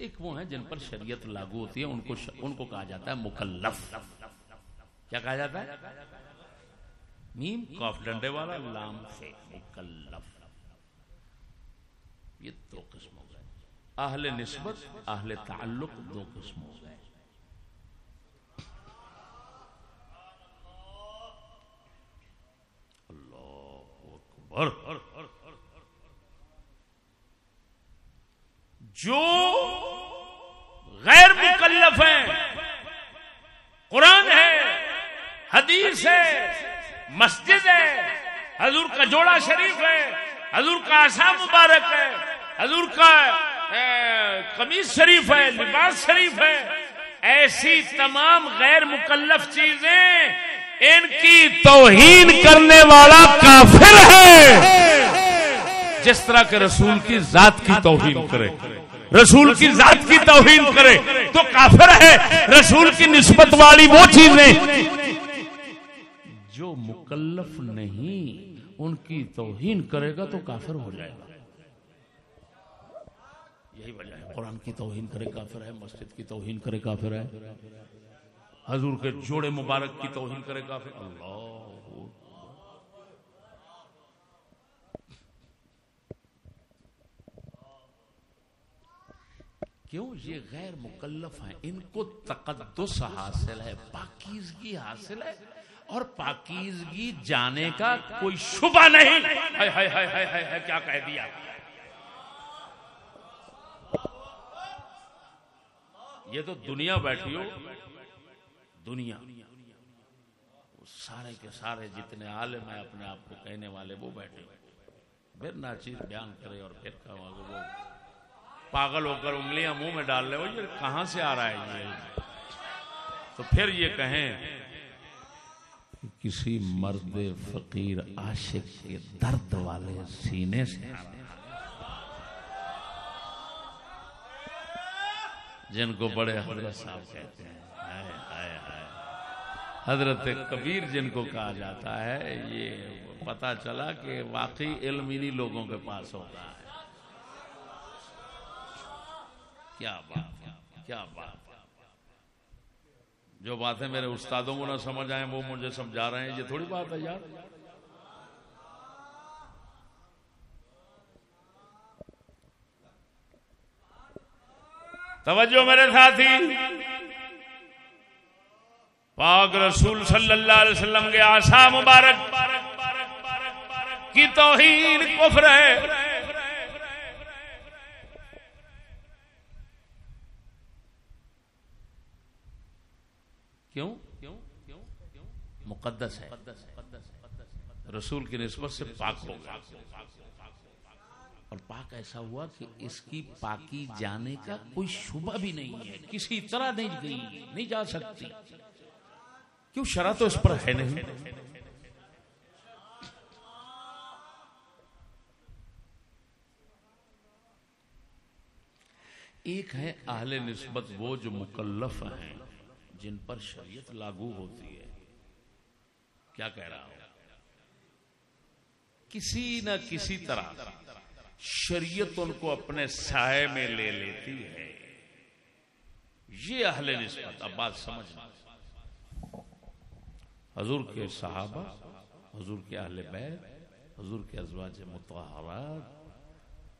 ایک وہ ہیں جن پر شریعت لاگو ہوتی ہے، ان کو ان کو کہا جاتا ہے مکلف۔ کیا کہا جاتا ہے؟ میم، کاف ڈنڈے والا لام سے مکلف۔ یہ دو قسم ہو گئے۔ اہل نسبت، اہل تعلق دو قسم ہو گئے۔ اللہ اکبر۔ جو غیر مکلف ہیں۔ قرآن ہے، حدیث ہے، مسجد ہے، حضور کا جوڑا شریف ہے، حضور کا آسا مبارک ہے، حضور کا قمیض شریف ہے، لباس شریف ہے۔ ایسی تمام غیر مکلف چیزیں ان کی توہین کرنے والا کافر ہے۔ جس طرح کے رسول کی ذات کی توہین کرے۔ رسول کی ذات کی توہین کرے تو کافر ہے، رسول کی نسبت والی وہ چیزیں۔ جو مکلف نہیں، ان کی توہین کرے گا تو کافر ہو جائے گا۔ یہی وجہ ہے، قرآن کی توہین کرے کافر ہے، مسجد کی توہین کرے کافر ہے۔ حضور کے جوڑے مبارک کی توہین کرے کافر۔ اللہ۔ کیوں؟ یہ غیر مکلف ہیں۔ ان کو تقدس حاصل ہے، پاکیزگی حاصل ہے۔ اور پاکیزگی جانے کا کوئی شبہ نہیں۔ کیا کہہ دیا۔ یہ تو دنیا بیٹھی ہو۔ دنیا۔ سارے کے سارے جتنے عالم ہیں، اپنے آپ کو کہنے والے وہ بیٹھے۔ پھر نہ چیز بیان کرے اور پھر وہ پاگل ہو کر انگلیاں منہ میں ڈال رہے ہو یہ کہاں سے آ رہا ہے یہ؟ تو پھر یہ کہیں، کسی مرد فقیر عاشق کے درد والے سینے سے جن کو بڑے حضرت صاحب کہتے ہیں حضرت کبیر جن کو کہا جاتا ہے، یہ پتا چلا کہ واقعی علم انہی لوگوں کے پاس ہوتا ہے۔ کیا بات کیا بات۔ جو باتیں میرے استادوں کو نہ سمجھ آئے وہ مجھے سمجھا رہے ہیں، یہ تھوڑی بات ہے یار۔ توجہ میرے ساتھی۔ پاک رسول صلی اللہ علیہ وسلم کے آسا مبارک کی توہین کفر ہے۔ کیوں؟ مقدس ہے۔ رسول کی نسبت سے پاک ہوگا اور پاک ایسا ہوا کہ اس کی پاکی جانے کا کوئی شبہ بھی نہیں ہے۔ کسی طرح نہیں گئی، نہیں جا سکتی۔ کیوں؟ شرح تو اس پر ہے نہیں۔ ایک ہے اہل نسبت وہ جو مکلف ہیں۔ جن پر شریعت لاگو ہوتی ہے۔ کیا کہہ رہا ہوں؟ کسی نہ کسی طرح شریعت ان کو اپنے سائے میں لے لیتی ہے۔ یہ اہل نسبت، اب بات سمجھنا حضور کے صحابہ، حضور کے اہل بیت، حضور کے ازواج متحرات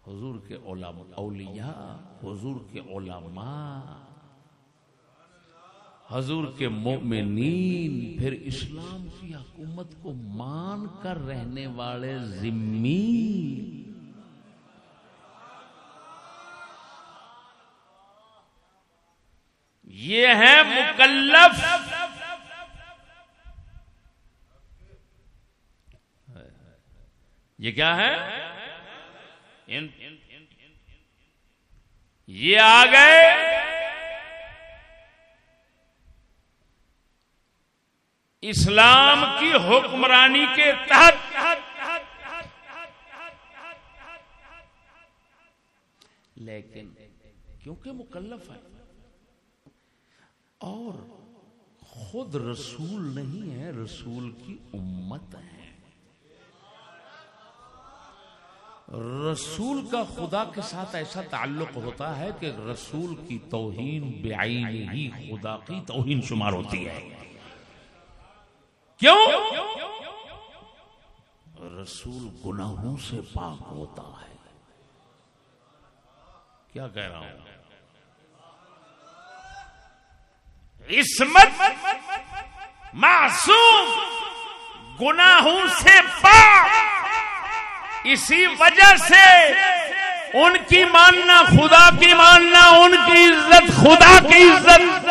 حضور کے اولیاء، حضور کے علماء۔ حضور کے مومنین پھر اسلام کی حکومت کو مان کر رہنے والے ذمی یہ ہے مکلف۔ یہ کیا ہے؟ یہ آ گئے اسلام کی حکمرانی کے تحت لیکن کیونکہ مکلف ہے اور خود رسول نہیں ہے، رسول کی امت ہے۔ رسول کا خدا کے ساتھ ایسا تعلق ہوتا ہے کہ رسول کی توہین بعین ہی خدا کی توہین شمار ہوتی ہے۔ کیوں؟ رسول گناہوں سے پاک ہوتا ہے۔ کیا کہہ رہا ہوں؟ عصمت معصوم گناہوں سے پاک۔ اسی وجہ سے ان کی ماننا خدا کی ماننا، ان کی عزت خدا کی عزت۔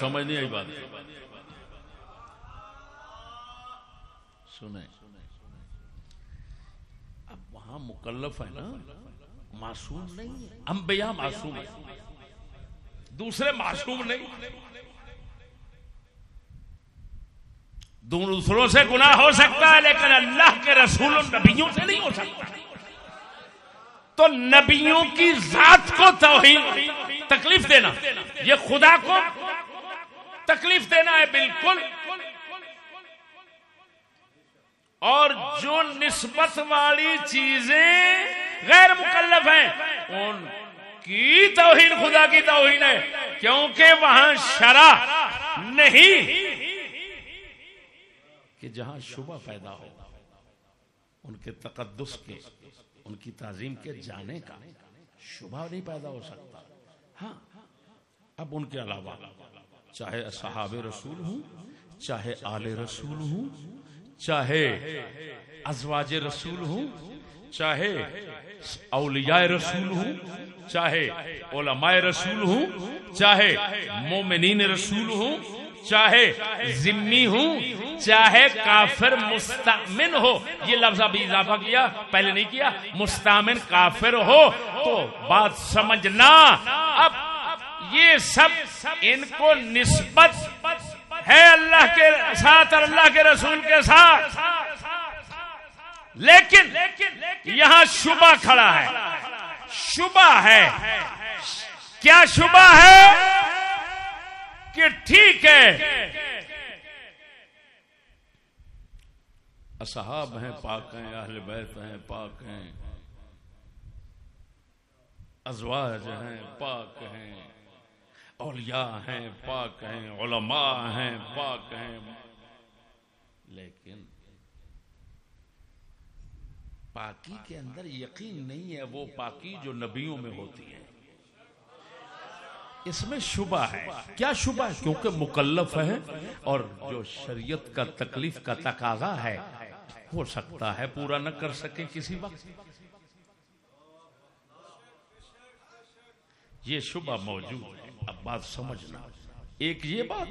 سمجھ نہیں آئی بات۔ سنیں۔ اب وہاں مکلف ہے نا، معصوم نہیں انبیاء معصوم ہے دوسرے معصوم نہیں۔ دوسروں سے گناہ ہو سکتا ہے، لیکن اللہ کے رسول نبیوں سے نہیں ہو سکتا۔ تو نبیوں کی ذات کو توہین تکلیف دینا، یہ خدا کو تکلیف دینا ہے بالکل۔ اور جو نسبت والی چیزیں غیر مکلف ہیں، ان کی توہین خدا کی توہین ہے، کیونکہ وہاں شرع نہیں کہ جہاں شبہ پیدا ہو، ان کے تقدس کے، ان کی تعظیم کے جانے کا شبہ نہیں پیدا ہو سکتا۔ ہاں اب ان کے علاوہ۔ چاہے صحاب رسول ہوں، چاہے آل رسول ہوں، چاہے ازواج رسول ہوں، چاہے اولیاء رسول ہوں، چاہے علماء رسول ہوں، چاہے مومنین رسول ہوں، چاہے ذمی ہوں، چاہے کافر مستامن ہو۔ یہ لفظ ابھی اضافہ کیا، پہلے نہیں کیا مستامن کافر ہو۔ تو بات سمجھنا، اب یہ سب ان کو نسبت ہے اللہ کے ساتھ اور اللہ کے رسول کے ساتھ۔ لیکن یہاں شبہ کھڑا ہے۔ شبہ ہے۔ کیا شبہ ہے؟ کہ ٹھیک ہے۔ اصحاب ہیں، پاک ہیں، اہل بیت ہیں، پاک ہیں۔ ازواج ہیں، پاک ہیں۔ اولیاء ہیں، پاک ہیں، علماء ہیں، پاک ہیں۔ لیکن پاکی کے اندر یقین نہیں ہے، وہ پاکی جو نبیوں میں ہوتی ہے اس میں شبہ ہے۔ کیا شبہ ہے؟ کیونکہ مکلف ہے اور جو شریعت کا تکلیف کا تقاضا ہے، ہو سکتا ہے، پورا نہ کر سکے کسی وقت۔ یہ شبہ موجود ہے۔ اب بات سمجھنا۔ ایک یہ بات،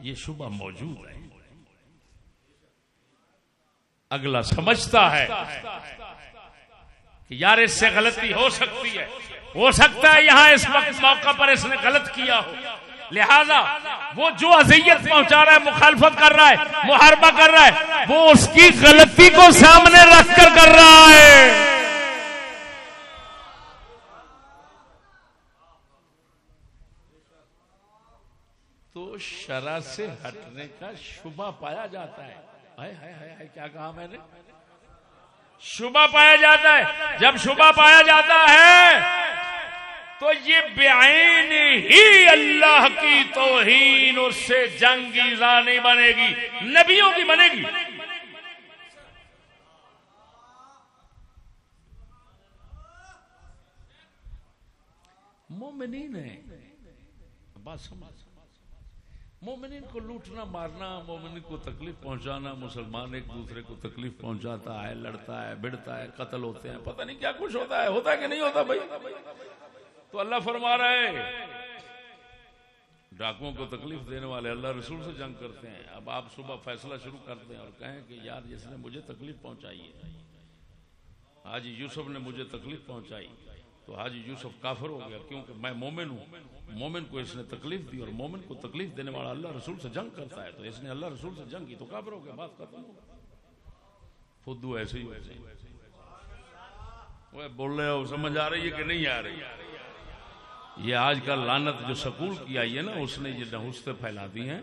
یہ شبہ موجود ہے۔ اگلا سمجھتا ہے کہ یار اس سے غلطی ہو سکتی ہے۔ ہو سکتا ہے یہاں اس وقت موقع پر اس نے غلط کیا ہو۔ لہذا وہ جو اذیت پہنچا رہا ہے، مخالفت کر رہا ہے محربہ کر رہا ہے، وہ اس کی غلطی کو سامنے رکھ کر کر رہا ہے۔ تو شرح سے ہٹنے کا شبہ پایا جاتا ہے۔ کیا کہا میں نے؟ شبہ پایا جاتا ہے۔ جب شبہ پایا جاتا ہے، تو یہ بےآین ہی اللہ کی توہین اس سے جنگ نہیں بنے گی، نبیوں کی بنے گی۔ مومنین ہیں۔ بات سمجھ مومنین کو لوٹنا، مارنا، مومنین کو تکلیف پہنچانا، مسلمان ایک دوسرے کو تکلیف پہنچاتا ہے، لڑتا ہے بڑھتا ہے، قتل ہوتے ہیں، پتہ نہیں کیا کچھ ہوتا ہے ہوتا ہے کہ نہیں ہوتا بھائی؟ تو اللہ فرما رہا ہے، ڈاکوؤں کو تکلیف دینے والے اللہ رسول سے جنگ کرتے ہیں۔ اب آپ صبح فیصلہ شروع کرتے ہیں اور کہیں کہ یار، جس نے مجھے تکلیف پہنچائی ہے آج یوسف نے مجھے تکلیف پہنچائی۔ تو حاجی یوسف کافر ہو گیا، کیونکہ میں مومن ہوں۔ مومن کو اس نے تکلیف دی اور مومن کو تکلیف دینے والا اللہ رسول سے جنگ کرتا ہے۔ تو اس نے اللہ رسول سے جنگ کی تو کافر ہو گیا، بات ختم ہو فدو ایسے ہی ویسے وہ بول رہے ہو، سمجھ آ رہی ہے کہ نہیں آ رہی؟ یہ آج کل لانت جو سکول کی آئی ہے نا، اس نے یہ نحوستیں پھیلا دی ہیں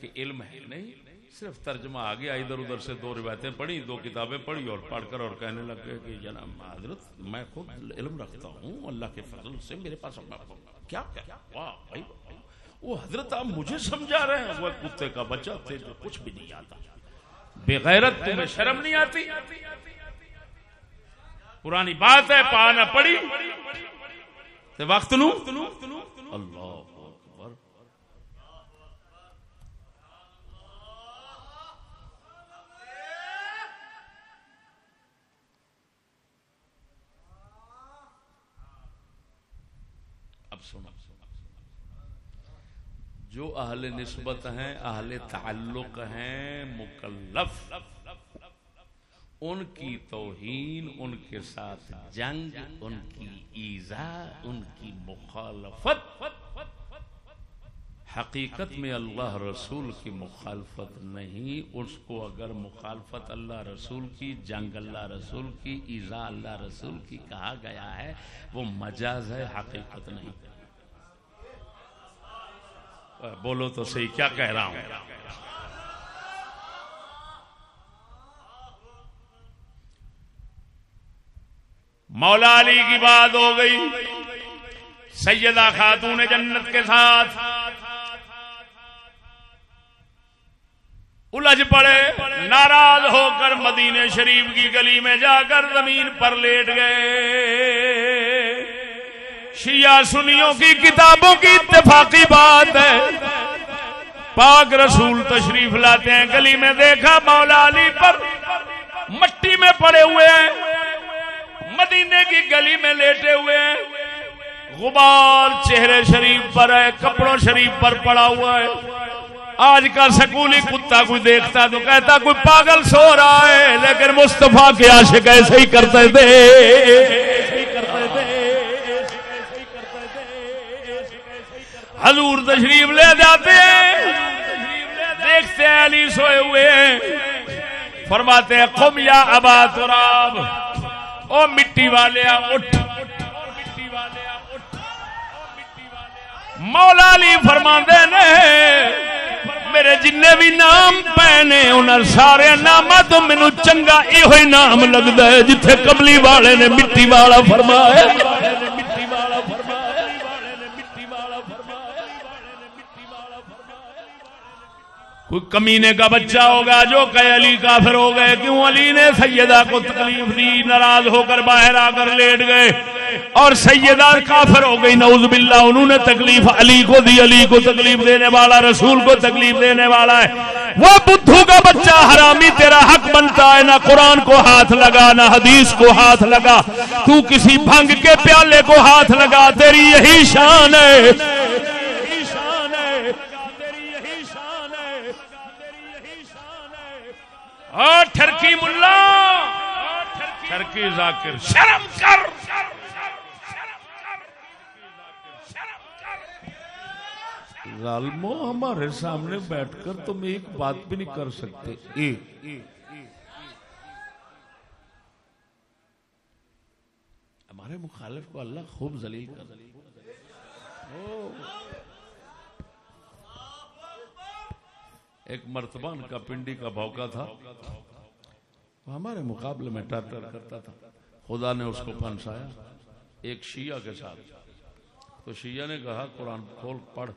کہ علم ہے نہیں۔ صرف ترجمہ آ گیا ادھر ادھر سے دو روایتیں پڑھی، دو کتابیں پڑھی اور پڑھ کر اور کہنے لگ گئے کہ جناب حضرت، میں خود علم رکھتا ہوں، اللہ کے فضل سے میرے پاس کیا وہ حضرت، آپ مجھے سمجھا رہے ہیں؟ وہ کتے کا بچہ تھے جو کچھ بھی نہیں آتا۔ بغیرت تمہیں شرم نہیں آتی؟ پرانی بات ہے، پانا پڑی وقت نو؟ اللہ۔ جو اہل نسبت ہیں، اہل تعلق ہیں، مکلف۔ ان کی توہین، ان کے ساتھ جنگ، ان کی ایزا، ان کی مخالفت۔ حقیقت میں اللہ رسول کی مخالفت نہیں، اس کو اگر مخالفت اللہ رسول کی، جنگ اللہ رسول کی، ایزا اللہ رسول کی کہا گیا ہے، وہ مجاز ہے، حقیقت نہیں۔ بولو تو صحیح، کیا کہہ رہا ہوں؟ مولا علی کی بات ہو گئی، سیدہ خاتون جنت کے ساتھ۔ الجھ پڑے، ناراض ہو کر مدینے شریف کی گلی میں جا کر زمین پر لیٹ گئے۔ شیعہ سنیوں کی کتابوں کی اتفاقی بات ہے۔ پاک رسول تشریف لاتے ہیں۔ گلی میں دیکھا مولا علی پر۔ مٹی میں پڑے ہوئے ہیں۔ مدینے کی گلی میں لیٹے ہوئے ہیں۔ غبار چہرے شریف پر ہے۔ کپڑوں شریف پر پڑا ہوا ہے۔ آج کا سکولی کتا کوئی دیکھتا تو کہتا کوئی پاگل سو رہا ہے، لیکن مستفا کے عاشق ایسے ہی کرتے تھے۔ حضور تشریف لے جاتے ہیں۔ دیکھتے ہیں علی سوئے ہوئے ہیں۔ فرماتے ہیں، قم یا ابا تراب۔ او مٹی والے اٹھ۔ مولا علی فرما نے، میرے جن بھی نام پے انہوں سارے نام تو مینو چنگا یہ نام لگتا ہے، جتھے کملی والے نے مٹی والا فرمایا۔ کوئی کمینے کا بچہ ہوگا جو کہ علی کافر ہو گئے، کیوں علی نے سیدہ کو تکلیف دی؟ ناراض ہو کر باہر آ کر لیٹ گئے۔ اور سیدہ کافر ہو گئی، نعوذ باللہ، انہوں نے تکلیف علی کو دی۔ علی کو تکلیف دینے والا، رسول کو تکلیف دینے والا ہے۔ وہ بدھو کا بچہ حرامی، تیرا حق بنتا ہے، نہ قرآن کو ہاتھ لگا، نہ حدیث کو ہاتھ لگا۔ تو کسی بھنگ کے پیالے کو ہاتھ لگا، تیری یہی شان ہے۔ ہاں، ٹھرکی ملا۔ ٹھرکی ذاکر۔ شرم کر۔ ظالمو ہمارے سامنے بیٹھ کر تم ایک بات بھی نہیں کر سکتے۔ ہمارے مخالف کو اللہ خوب ذلیل کر۔ ایک مرتبہ ان کا پنڈی کا بھوکا تھا۔ ہمارے مقابلے میں ٹر کرتا تھا۔ خدا نے اس کو پھنسایا ایک شیعہ کے ساتھ۔ تو شیعہ نے کہا، قرآن کھول، پڑھ۔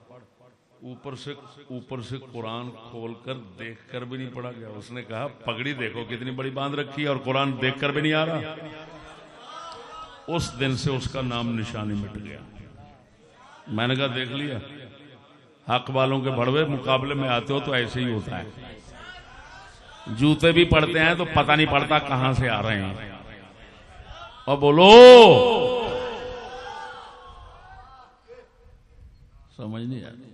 اوپر سے اوپر سے قرآن کھول کر دیکھ کر بھی نہیں پڑھا گیا۔ اس نے کہا، پگڑی دیکھو کتنی بڑی باندھ رکھی ہے اور قرآن دیکھ کر بھی نہیں آ رہا۔ اس دن سے اس کا نام نشانی مٹ گیا۔ میں نے کہا، دیکھ لیا۔ حق والوں کے بڑوے مقابلے میں آتے ہو تو ایسے ہی ہوتا ہے۔ جوتے بھی پڑتے ہیں تو پتہ نہیں پڑتا کہاں سے آ رہے ہیں۔ اور بولو۔ سمجھ نہیں آتی۔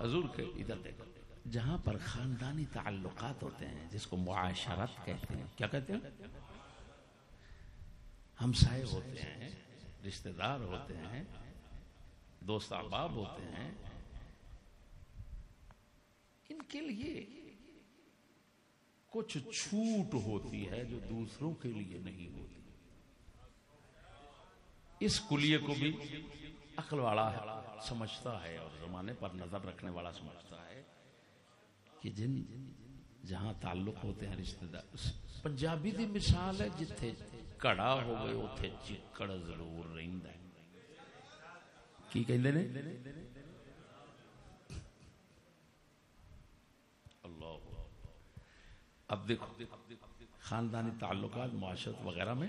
حضور کے ادھر دیکھو۔ جہاں پر خاندانی تعلقات ہوتے ہیں، جس کو معاشرت کہتے ہیں، کیا کہتے ہیں؟ ہمسائے ہوتے ہیں، رشتہ دار ہوتے ہیں، دوست احباب ہوتے ہیں۔ ان کے لیے کچھ چھوٹ ہوتی ہے جو دوسروں کے لیے نہیں ہوتی۔ اس کلیے کو بھی عقل والا سمجھتا ہے اور زمانے پر نظر رکھنے والا سمجھتا ہے کہ جن جہاں تعلق ہوتے ہیں رشتے دار، پنجابی دی مثال ہے جتھے کڑا ہو گئے اتنے چکڑ ضرور رہندا ہے کی کہندے نے اللہ اب دیکھو خاندانی تعلقات معاشرت وغیرہ میں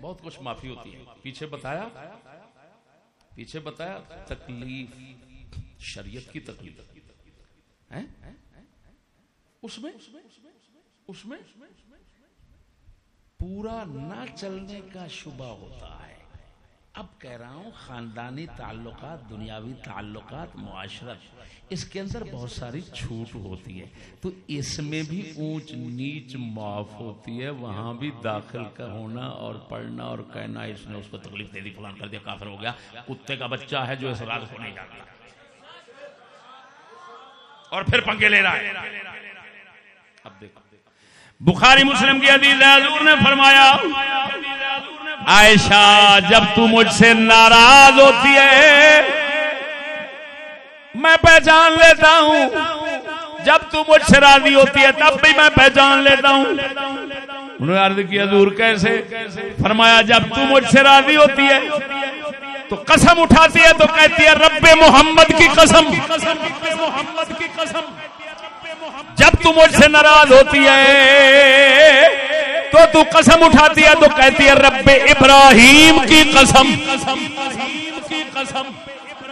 بہت کچھ معافی ہوتی ہے پیچھے بتایا پیچھے بتایا تکلیف شریعت کی تکلیف اس میں اس میں پورا نہ چلنے کا شبہ ہوتا ہے۔ اب کہہ رہا ہوں، خاندانی تعلقات، دنیاوی تعلقات، معاشرت، اس کے اندر بہت ساری چھوٹ ہوتی ہے۔ تو اس میں بھی اونچ نیچ معاف ہوتی ہے۔ وہاں بھی داخل کا ہونا اور پڑھنا اور کہنا، اس نے اس کو تکلیف دے دی، فلان کر دیا، کافر ہو گیا۔ کتے کا بچہ ہے جو اس رات کو نہیں جانتا اور پھر پنکھے لے رہا ہے۔ اب دیکھو۔ بخاری مسلم کی حدیث حضور نے فرمایا، عائشہ، جب تو مجھ سے ناراض ہوتی ہے، میں پہچان لیتا ہوں۔ جب تو مجھ سے راضی ہوتی ہے، تب بھی میں پہچان لیتا ہوں۔ انہوں نے عرض کیا دور کیسے؟ فرمایا، جب تو مجھ سے راضی ہوتی ہے، تو قسم اٹھاتی ہے، تو کہتی ہے، رب محمد کی قسم محمد کی قسم۔ جب تو مجھ سے ناراض ہوتی ہے، تو تو قسم اٹھاتی ہے، تو کہتی ہے، رب ابراہیم کی قسم۔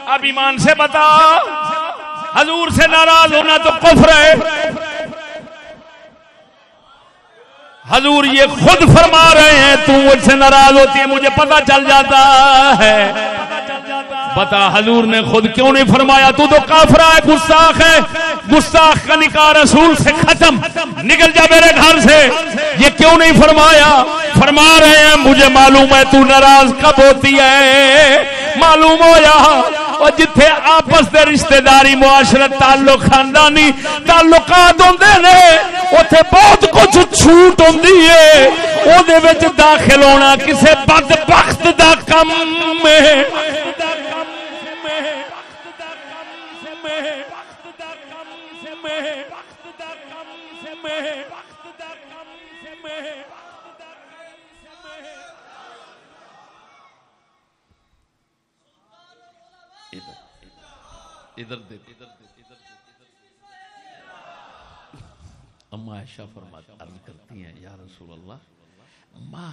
اب ایمان سے بتا، حضور سے ناراض ہونا تو کفر ہے۔ حضور یہ خود فرما رہے ہیں، تو مجھ سے ناراض ہوتی ہے، مجھے پتا چل جاتا ہے۔ بتا حضور نے خود کیوں نہیں فرمایا؟ تو تو کافرا ہے، گستاخ ہے۔ گستاخ کا نکاح رسول سے ختم۔ نکل جا میرے گھر سے۔ یہ کیوں نہیں فرمایا؟ فرما رہے ہیں، مجھے معلوم ہے تو ناراض کب ہوتی ہے۔ معلوم ہو یا اور جتھے آپس دے رشتہ داری معاشرت، تعلق، خاندانی تعلقات ہوندے نے، اوتھے بہت کچھ چھوٹ ہوندی ہے۔ او دے وچ داخل ہونا کسے بدبخت دا کم ہے۔ ادھر دیکھو۔ اما عائشہ فرماتی عرض کرتی ہیں، یا رسول اللہ، ما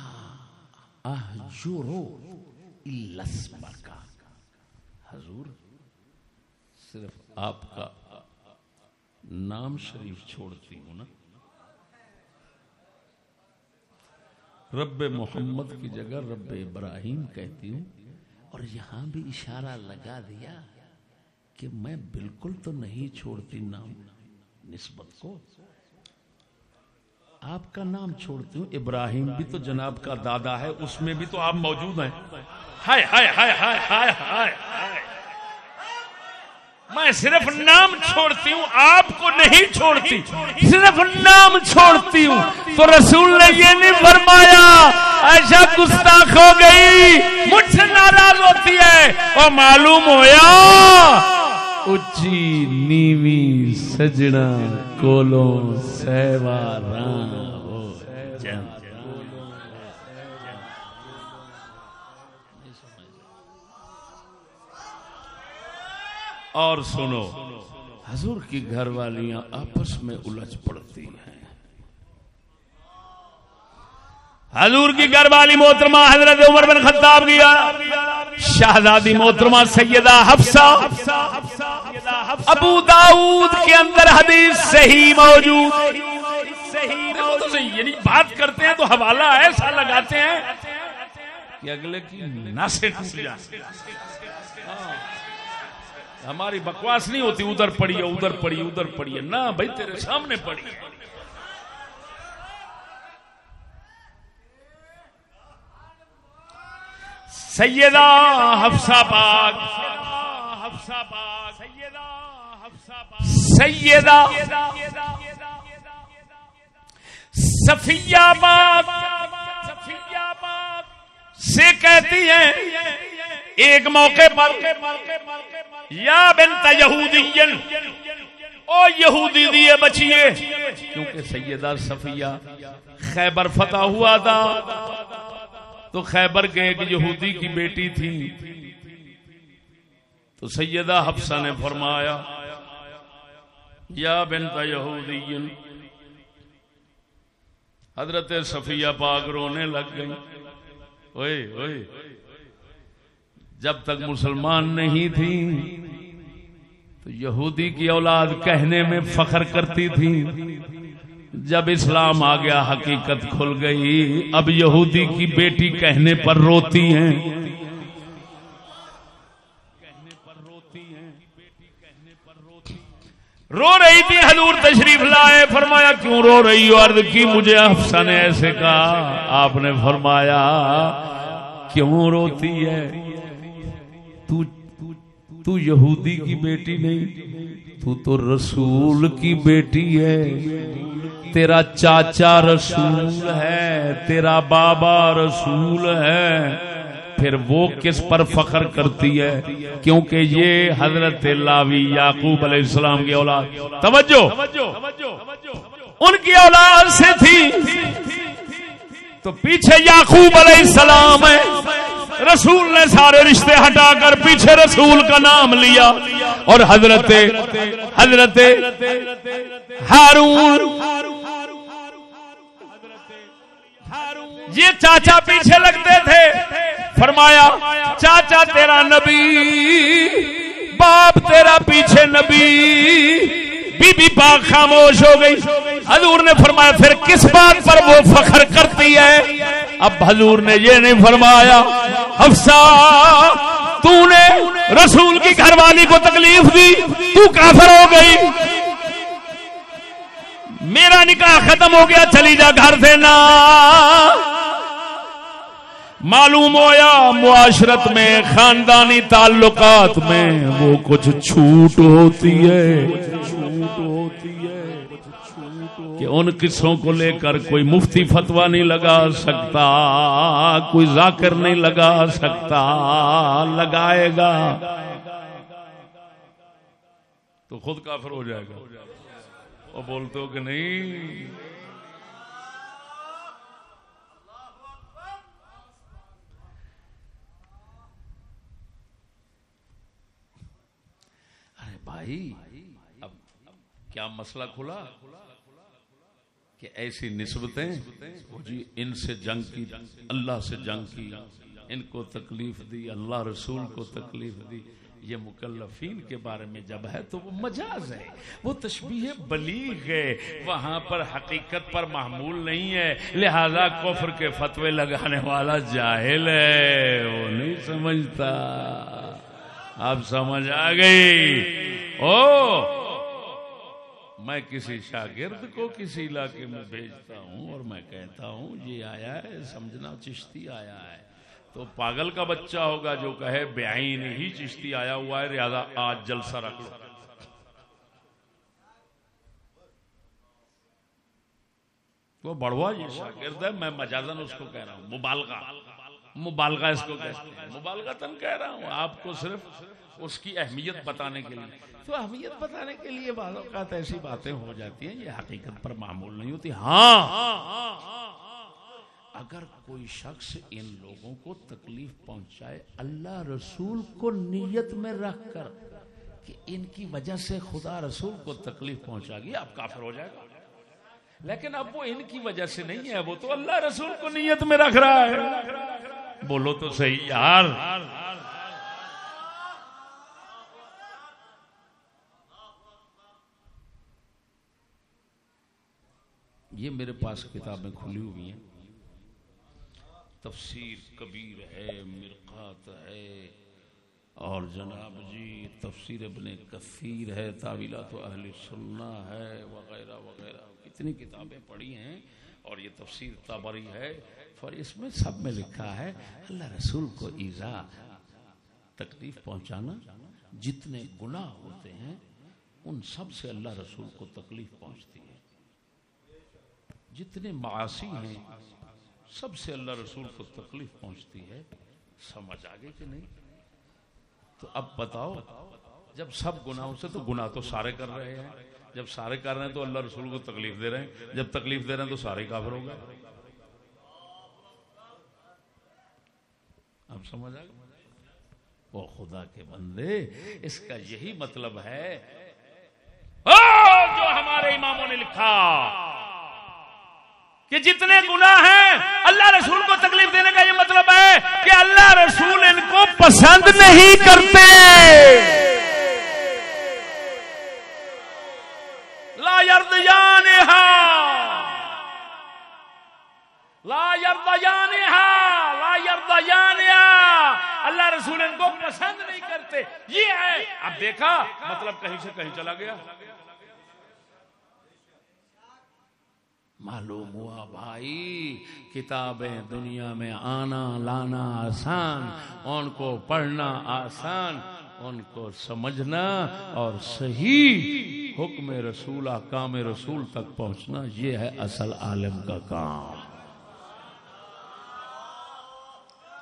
احجرو الا اسمک۔ حضور، صرف آپ کا نام شریف چھوڑتی ہوں نا۔ رب محمد کی جگہ رب ابراہیم کہتی ہوں، اور یہاں بھی اشارہ لگا دیا کہ میں بالکل تو نہیں چھوڑتی نام، نسبت کو۔ آپ کا نام چھوڑتی ہوں، ابراہیم بھی تو جناب کا دادا ہے، اس میں بھی تو آپ موجود ہیں۔ ہائے ہائے ہائے ہائے ہائے ہائے میں صرف نام چھوڑتی ہوں، آپ کو نہیں چھوڑتی۔ صرف نام چھوڑتی ہوں۔ تو رسول نے یہ نہیں فرمایا، ایسا گستاخ ہو گئی، مجھ سے ناراض ہوتی ہے۔ اور معلوم ہویا۔ اچھی نیوی سجنا کولو سیوا اور سنو، حضور کی گھر والیاں آپس میں الجھ پڑتی ہیں۔ حضور کی گھر والی محترمہ حضرت عمر بن خطاب گیا شہزادی محترمہ سیدہ حفصہ، ابو داؤد کے اندر حدیث صحیح موجود۔ یعنی بات کرتے ہیں تو حوالہ ایسا لگاتے ہیں کہ اگلے کی ناسے ٹوٹ ہماری بکواس نہیں ہوتی، ادھر پڑی ہے ادھر پڑی ادھر پڑی ہے نہ بھائی، تیرے سامنے پڑی سیدہ حفصہ پاک حفصہ پاک سیدہ حفصہ سیدہ صفیہ پاک صفیہ پاک سے کہتی ہیں، ایک موقع پر یا بنت یہودین۔ او یہودی دیے بچیے کیونکہ سیدہ صفیہ خیبر فتح ہوا تھا۔ تو خیبر کے ایک یہودی کی بیٹی تھی۔ تو سیدہ حفصہ نے فرمایا، یا بنت یہودین۔ حضرت صفیہ پاک رونے لگ گئی اوئے اوئے۔ جب تک مسلمان نہیں تھی، تو یہودی کی اولاد کہنے میں فخر کرتی تھی۔ جب اسلام آ گیا، حقیقت کھل گئی۔ اب یہودی کی بیٹی کہنے پر روتی ہیں۔ رو رہی تھی، حضور تشریف لائے۔ فرمایا، کیوں رو رہی ہو؟ عرض کی، مجھے افسا نے ایسے کہا۔ آپ نے فرمایا، کیوں روتی ہے؟ تو تو یہودی کی بیٹی نہیں، تو تو رسول کی بیٹی ہے۔ تیرا چاچا رسول ہے، تیرا بابا رسول ہے۔ پھر وہ کس پر فخر کرتی ہے؟ کیونکہ یہ حضرت لاوی یعقوب علیہ السلام کی اولاد۔ توجہ! ان کی اولاد سے تھی۔ تو پیچھے یعقوب علیہ السلام ہے۔ رسول نے سارے رشتے ہٹا کر پیچھے رسول کا نام لیا۔ اور حضرت حضرت ہارون یہ چاچا پیچھے لگتے تھے۔ فرمایا، چاچا تیرا نبی، باپ تیرا پیچھے نبی۔ بی بی پاک خاموش ہو گئی۔ حضور نے فرمایا، پھر کس بات پر وہ فخر کرتی ہے؟ اب حضور نے یہ نہیں فرمایا افسا تو نے رسول کی گھر والی کو تکلیف دی، تو کافر ہو گئی۔ میرا نکاح ختم ہو گیا، چلی جا گھر سے نا۔ معلوم ہویا، معاشرت میں، خاندانی تعلقات میں وہ کچھ چھوٹ ہوتی ہے۔ کہ ان قصوں کو لے کر کوئی مفتی فتوا نہیں لگا سکتا، کوئی ذاکر نہیں لگا سکتا، لگائے گا۔ تو خود کافر ہو جائے گا۔ وہ بولتے ہو کہ نہیں۔ ارے بھائی، اب کیا مسئلہ کھلا؟ کہ ایسی نسبتیں جی ان سے جنگ کی، اللہ سے جنگ کی، ان کو تکلیف دی، اللہ رسول کو تکلیف دی۔ یہ مکلفین کے بارے میں جب ہے تو وہ مجاز ہے، وہ تشبیہ بلیغ ہے۔ وہاں پر حقیقت پر معمول نہیں ہے، لہذا کفر کے فتوے لگانے والا جاہل ہے۔ وہ نہیں سمجھتا۔ اب سمجھ آ گئی۔ او میں کسی شاگرد کو کسی علاقے میں بھیجتا ہوں اور میں کہتا ہوں، یہ آیا ہے، سمجھنا چشتی آیا ہے۔ تو پاگل کا بچہ ہوگا جو کہے بعین ہی چشتی آیا ہوا ہے ریاضا آج جلسہ رکھ لو۔ وہ بڑھوا یہ شاگرد ہے، میں مجازن اس کو کہہ رہا ہوں۔ مبالغہ۔ مبالغہ اس کو کہتے ہیں۔ مبالغہ تن کہہ رہا ہوں۔ آپ کو صرف اس کی اہمیت بتانے کے لیے۔ تو اہمیت بتانے کے لیے بعض اوقات ایسی باتیں ہو جاتی ہیں، یہ حقیقت پر معمول نہیں ہوتی۔ ہاں! اگر کوئی شخص ان لوگوں کو تکلیف پہنچائے، اللہ رسول کو نیت میں رکھ کر کہ ان کی وجہ سے خدا رسول کو تکلیف پہنچا گی، آپ کافر ہو جائے گا۔ لیکن اب وہ ان کی وجہ سے نہیں ہے، وہ تو اللہ رسول کو نیت میں رکھ رہا ہے۔ بولو تو صحیح، یار۔ یہ میرے پاس کتابیں کھلی ہوئی ہیں۔ تفسیر کبیر ہے، مرقات ہے۔ اور جناب جی تفسیر ابن کثیر ہے، تعویلات اہل سننا ہے، وغیرہ وغیرہ۔ کتنی کتابیں پڑھی ہیں اور یہ تفسیر تابری ہے۔ اور اس میں سب میں لکھا ہے، اللہ رسول کو ایزا، تکلیف پہنچانا، جتنے گناہ ہوتے ہیں، ان سب سے اللہ رسول کو تکلیف پہنچتی ہے۔ جتنے معاشی ہیں، سب سے اللہ رسول کو تکلیف پہنچتی ہے۔ سمجھ آگے کہ نہیں؟ تو اب بتاؤ، جب سب گناہوں سے تو گناہ تو سارے کر رہے ہیں۔ جب سارے کر رہے ہیں تو اللہ رسول کو تکلیف دے رہے ہیں۔ جب تکلیف دے رہے ہیں تو سارے کافر ہو گئے۔ اب سمجھ آ وہ خدا کے بندے، اس کا یہی مطلب ہے۔ جو ہمارے اماموں نے لکھا۔ کہ جتنے گناہ ہیں، اللہ رسول کو تکلیف دینے کا یہ مطلب ہے کہ اللہ رسول ان کو پسند نہیں کرتے۔ لا یرد لا یرد لا یرد اللہ رسول ان کو پسند نہیں کرتے۔ یہ ہے۔ اب دیکھا مطلب کہیں سے کہیں چلا گیا۔ معلوم ہوا بھائی، کتابیں دنیا میں آنا، لانا آسان، ان کو پڑھنا آسان، ان کو سمجھنا اور صحیح حکم رسول کام رسول تک پہنچنا، یہ ہے اصل عالم کا کام۔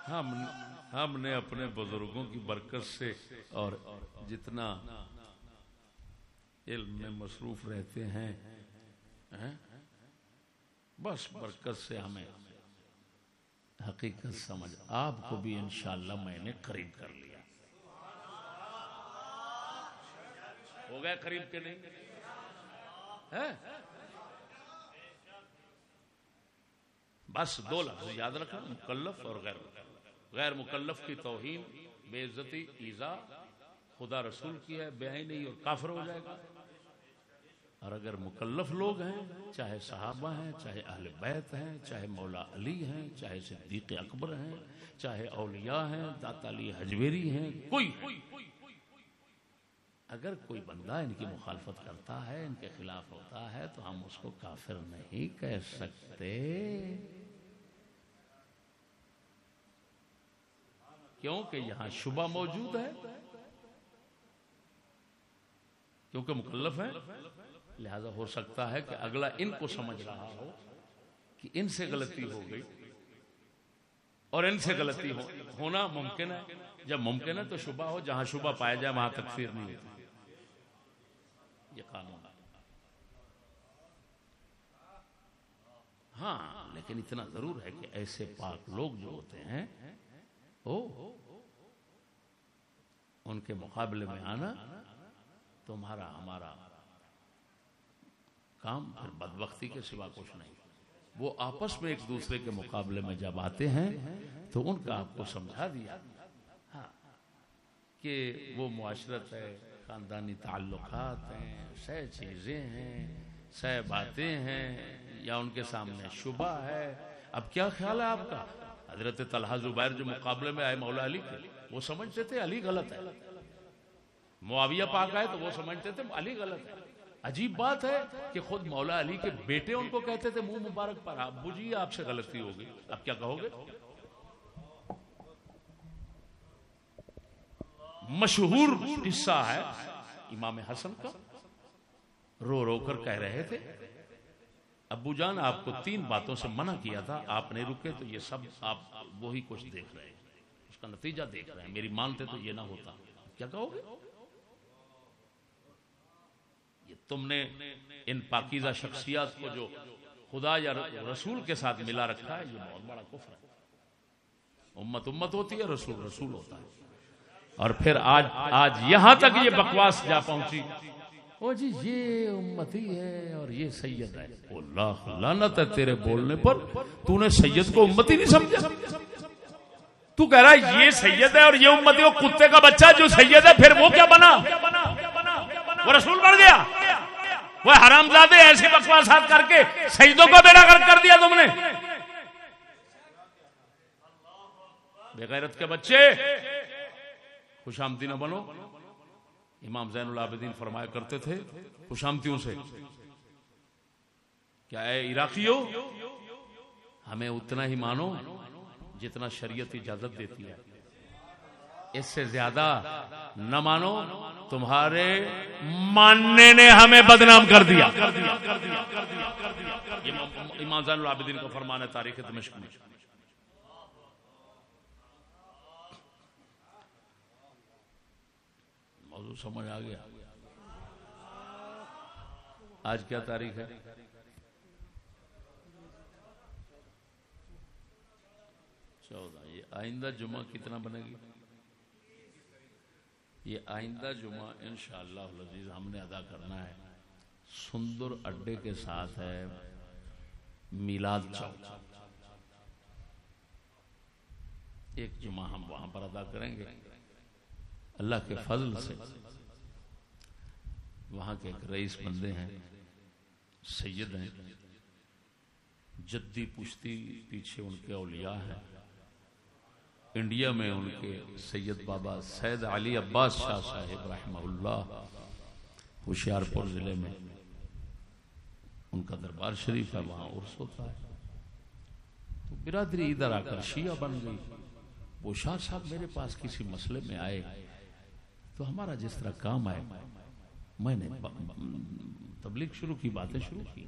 ہم ہم نے اپنے بزرگوں کی برکت سے اور جتنا علم میں مصروف رہتے ہیں ہاں، بس برکت سے ہمیں حقیقت سمجھ۔ آپ کو بھی انشاءاللہ میں نے قریب کر لیا۔ ہو گیا قریب کے نہیں؟ بس دو لفظ یاد رکھا مکلف اور غیر غیر مکلف کی توہین، بے عزتی، ایزا، خدا رسول کی ہے، بے نہیں اور کافر ہو جائے گا۔ اور اگر مکلف لوگ ہیں، چاہے صحابہ ہیں، چاہے اہل بیت ہیں، چاہے مولا علی ہیں، چاہے صدیق اکبر ہیں، چاہے اولیاء ہیں، داتا علی حجویری ہیں، کوئی اگر کوئی بندہ ان کی مخالفت کرتا ہے، ان کے خلاف ہوتا ہے، تو ہم اس کو کافر نہیں کہہ سکتے۔ کیونکہ یہاں شبہ موجود ہے۔ کیونکہ مکلف ہے لہذا ہو سکتا ہے کہ اگلا ان کو سمجھ رہا ہو کہ ان سے غلطی ہو گئی اور ان سے غلطی ہونا ممکن ہے۔ جب ممکن ہے تو شبہ ہو، جہاں شبہ پایا جائے وہاں تکفیر نہیں ہوتی۔ یہ قانون ہاں لیکن اتنا ضرور ہے کہ ایسے پاک لوگ جو ہوتے ہیں ان کے مقابلے میں آنا تمہارا ہمارا کام، پھر بدبختی کے سوا کچھ نہیں۔ وہ آپس میں ایک دوسرے کے مقابلے میں جب آتے ہیں، تو ان کا آپ کو سمجھا دیا۔ ہاں کہ وہ معاشرت ہے، خاندانی تعلقات ہیں، سہ چیزیں ہیں، سہ باتیں ہیں، یا ان کے سامنے شبہ ہے۔ اب کیا خیال ہے آپ کا؟ حضرت طلحہ زبیر جو مقابلے میں آئے مولا علی کے، وہ سمجھتے تھے علی غلط ہے۔ معاویہ پاک آئے تو وہ سمجھتے تھے علی غلط ہے۔ عجیب بات ہے کہ خود مولا علی کے بیٹے ان کو کہتے تھے، منہ مبارک پر، ابو جی آپ سے غلطی ہوگی اب کیا کہو گے؟ مشہور قصہ ہے امام حسن کا۔ رو رو کر کہہ رہے تھے، ابو جان، آپ کو تین باتوں سے منع کیا تھا، آپ نہیں رکے تو یہ سب آپ وہی کچھ دیکھ رہے ہیں۔ اس کا نتیجہ دیکھ رہے ہیں۔ میری مانتے تو یہ نہ ہوتا۔ کیا کہو گے؟ تم نے ان پاکیزہ شخصیات کو جو خدا یا رسول کے ساتھ ملا رکھا ہے، یہ بہت بڑا کفر ہے۔ امت امت ہوتی ہے، رسول رسول ہوتا ہے۔ اور پھر آج آج یہاں تک یہ بکواس جا پہنچی۔ او جی یہ امتی ہے اور یہ سید ہے۔ اللہ، لعنت ہے تیرے بولنے پر۔ تو نے سید کو امتی نہیں سمجھا۔ تو کہہ رہا ہے، یہ سید ہے اور یہ امتی وہ کتے کا بچہ جو سید ہے، پھر وہ کیا بنا؟ وہ رسول بن گیا۔ وہ حرام زادے ایسی بکواسات کر کے سجدوں کا بیڑا غرق کر دیا تم نے۔ بے غیرت کے بچے، خوش آمدی نہ بنو۔ امام زین العابدین فرمایا کرتے تھے، خوش آمدیوں سے۔ کیا اے عراقی ہو ہمیں اتنا ہی مانو جتنا شریعت اجازت دیتی ہے۔ اس سے زیادہ نہ مانو، تمہارے ماننے نے ہمیں بدنام کر دیا۔ امام زین العابدین کا فرمان ہے تاریخ دمشق میں۔ موضوع سمجھ آ گیا۔ آج کیا تاریخ ہے؟ چودہ۔ یہ آئندہ جمعہ کتنا بنے گی؟ یہ آئندہ جمعہ انشاءاللہ العزیز ہم نے ادا کرنا ہے۔ سندر اڈے کے ساتھ ہے۔ میلاد چوک ایک جمعہ ہم وہاں پر ادا کریں گے۔ اللہ کے فضل سے۔ وہاں کے ایک رئیس بندے ہیں۔ سید ہیں۔ جدی پشتی پیچھے ان کے اولیاء ہیں۔ انڈیا میں ان کے سید بابا سید علی عباس شاہ صاحب رحمہ اللہ ہوشیار پور ضلع میں ان کا دربار شریف ہے، وہاں عرس ہوتا ہے۔ تو برادری ادھر آ کر شیعہ بن گئی۔ وہ شاہ صاحب میرے پاس کسی مسئلے میں آئے۔ تو ہمارا جس طرح کام آئے، میں نے تبلیغ شروع کی، باتیں شروع کی۔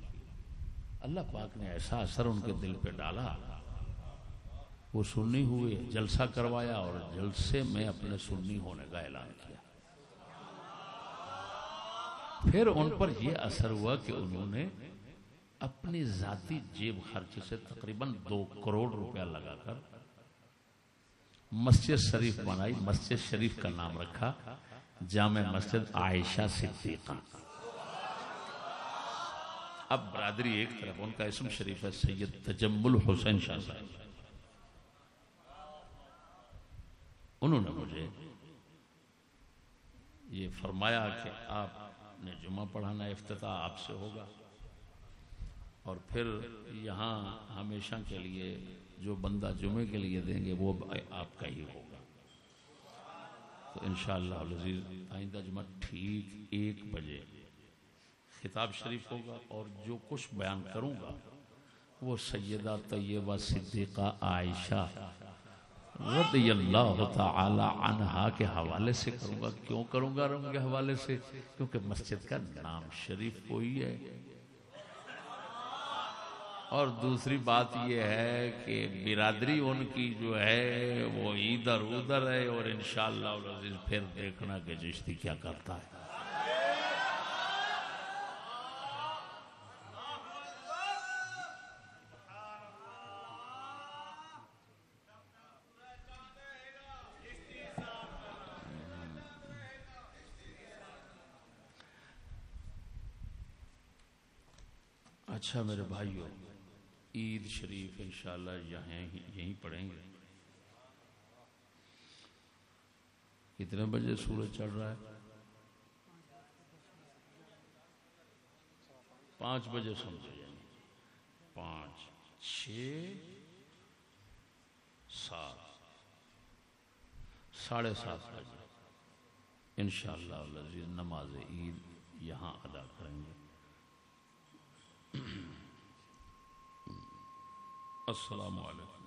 اللہ پاک نے ایسا اثر ان کے دل پہ ڈالا۔ وہ سنی ہوئے، جلسہ کروایا اور جلسے میں اپنے سنی ہونے کا اعلان کیا۔ پھر ان پر یہ اثر ہوا کہ انہوں نے اپنی ذاتی جیب خرچ سے تقریباً دو کروڑ روپیہ لگا کر مسجد شریف بنائی، مسجد شریف کا نام رکھا، جامع مسجد عائشہ صدیقہ۔ اب برادری ایک طرف، ان کا اسم شریف ہے سید تجمل حسین شاہ صاحب۔ انہوں نے مجھے یہ فرمایا کہ آپ نے جمعہ پڑھانا افتتاح آپ سے ہوگا۔ اور پھر یہاں ہمیشہ کے لیے جو بندہ جمعے کے لیے دیں گے وہ آپ کا ہی ہوگا۔ تو انشاءاللہ العزیز آئندہ جمعہ ٹھیک ایک بجے خطاب شریف ہوگا اور جو کچھ بیان کروں گا وہ سیدہ طیبہ صدیقہ عائشہ رضی اللہ تعالی عنہا کے حوالے سے کروں گا۔ کیوں کروں گا رنگ کے حوالے سے؟ کیونکہ مسجد کا نام شریف کوئی ہے۔ اور دوسری بات یہ ہے کہ برادری ان کی جو ہے وہ ادھر ادھر ہے اور انشاءاللہ پھر دیکھنا کہ جشتی کیا کرتا ہے۔ اچھا میرے بھائیوں عید شریف انشاءاللہ یہیں یہیں پڑھیں گے۔ کتنے بجے سورج چڑھ رہا ہے؟ پانچ بجے سمجھے یعنی پانچ، چھ، سات، ساڑھے سات بجے۔ انشاءاللہ اللہ نماز عید یہاں ادا کریں گے۔ السلام علیکم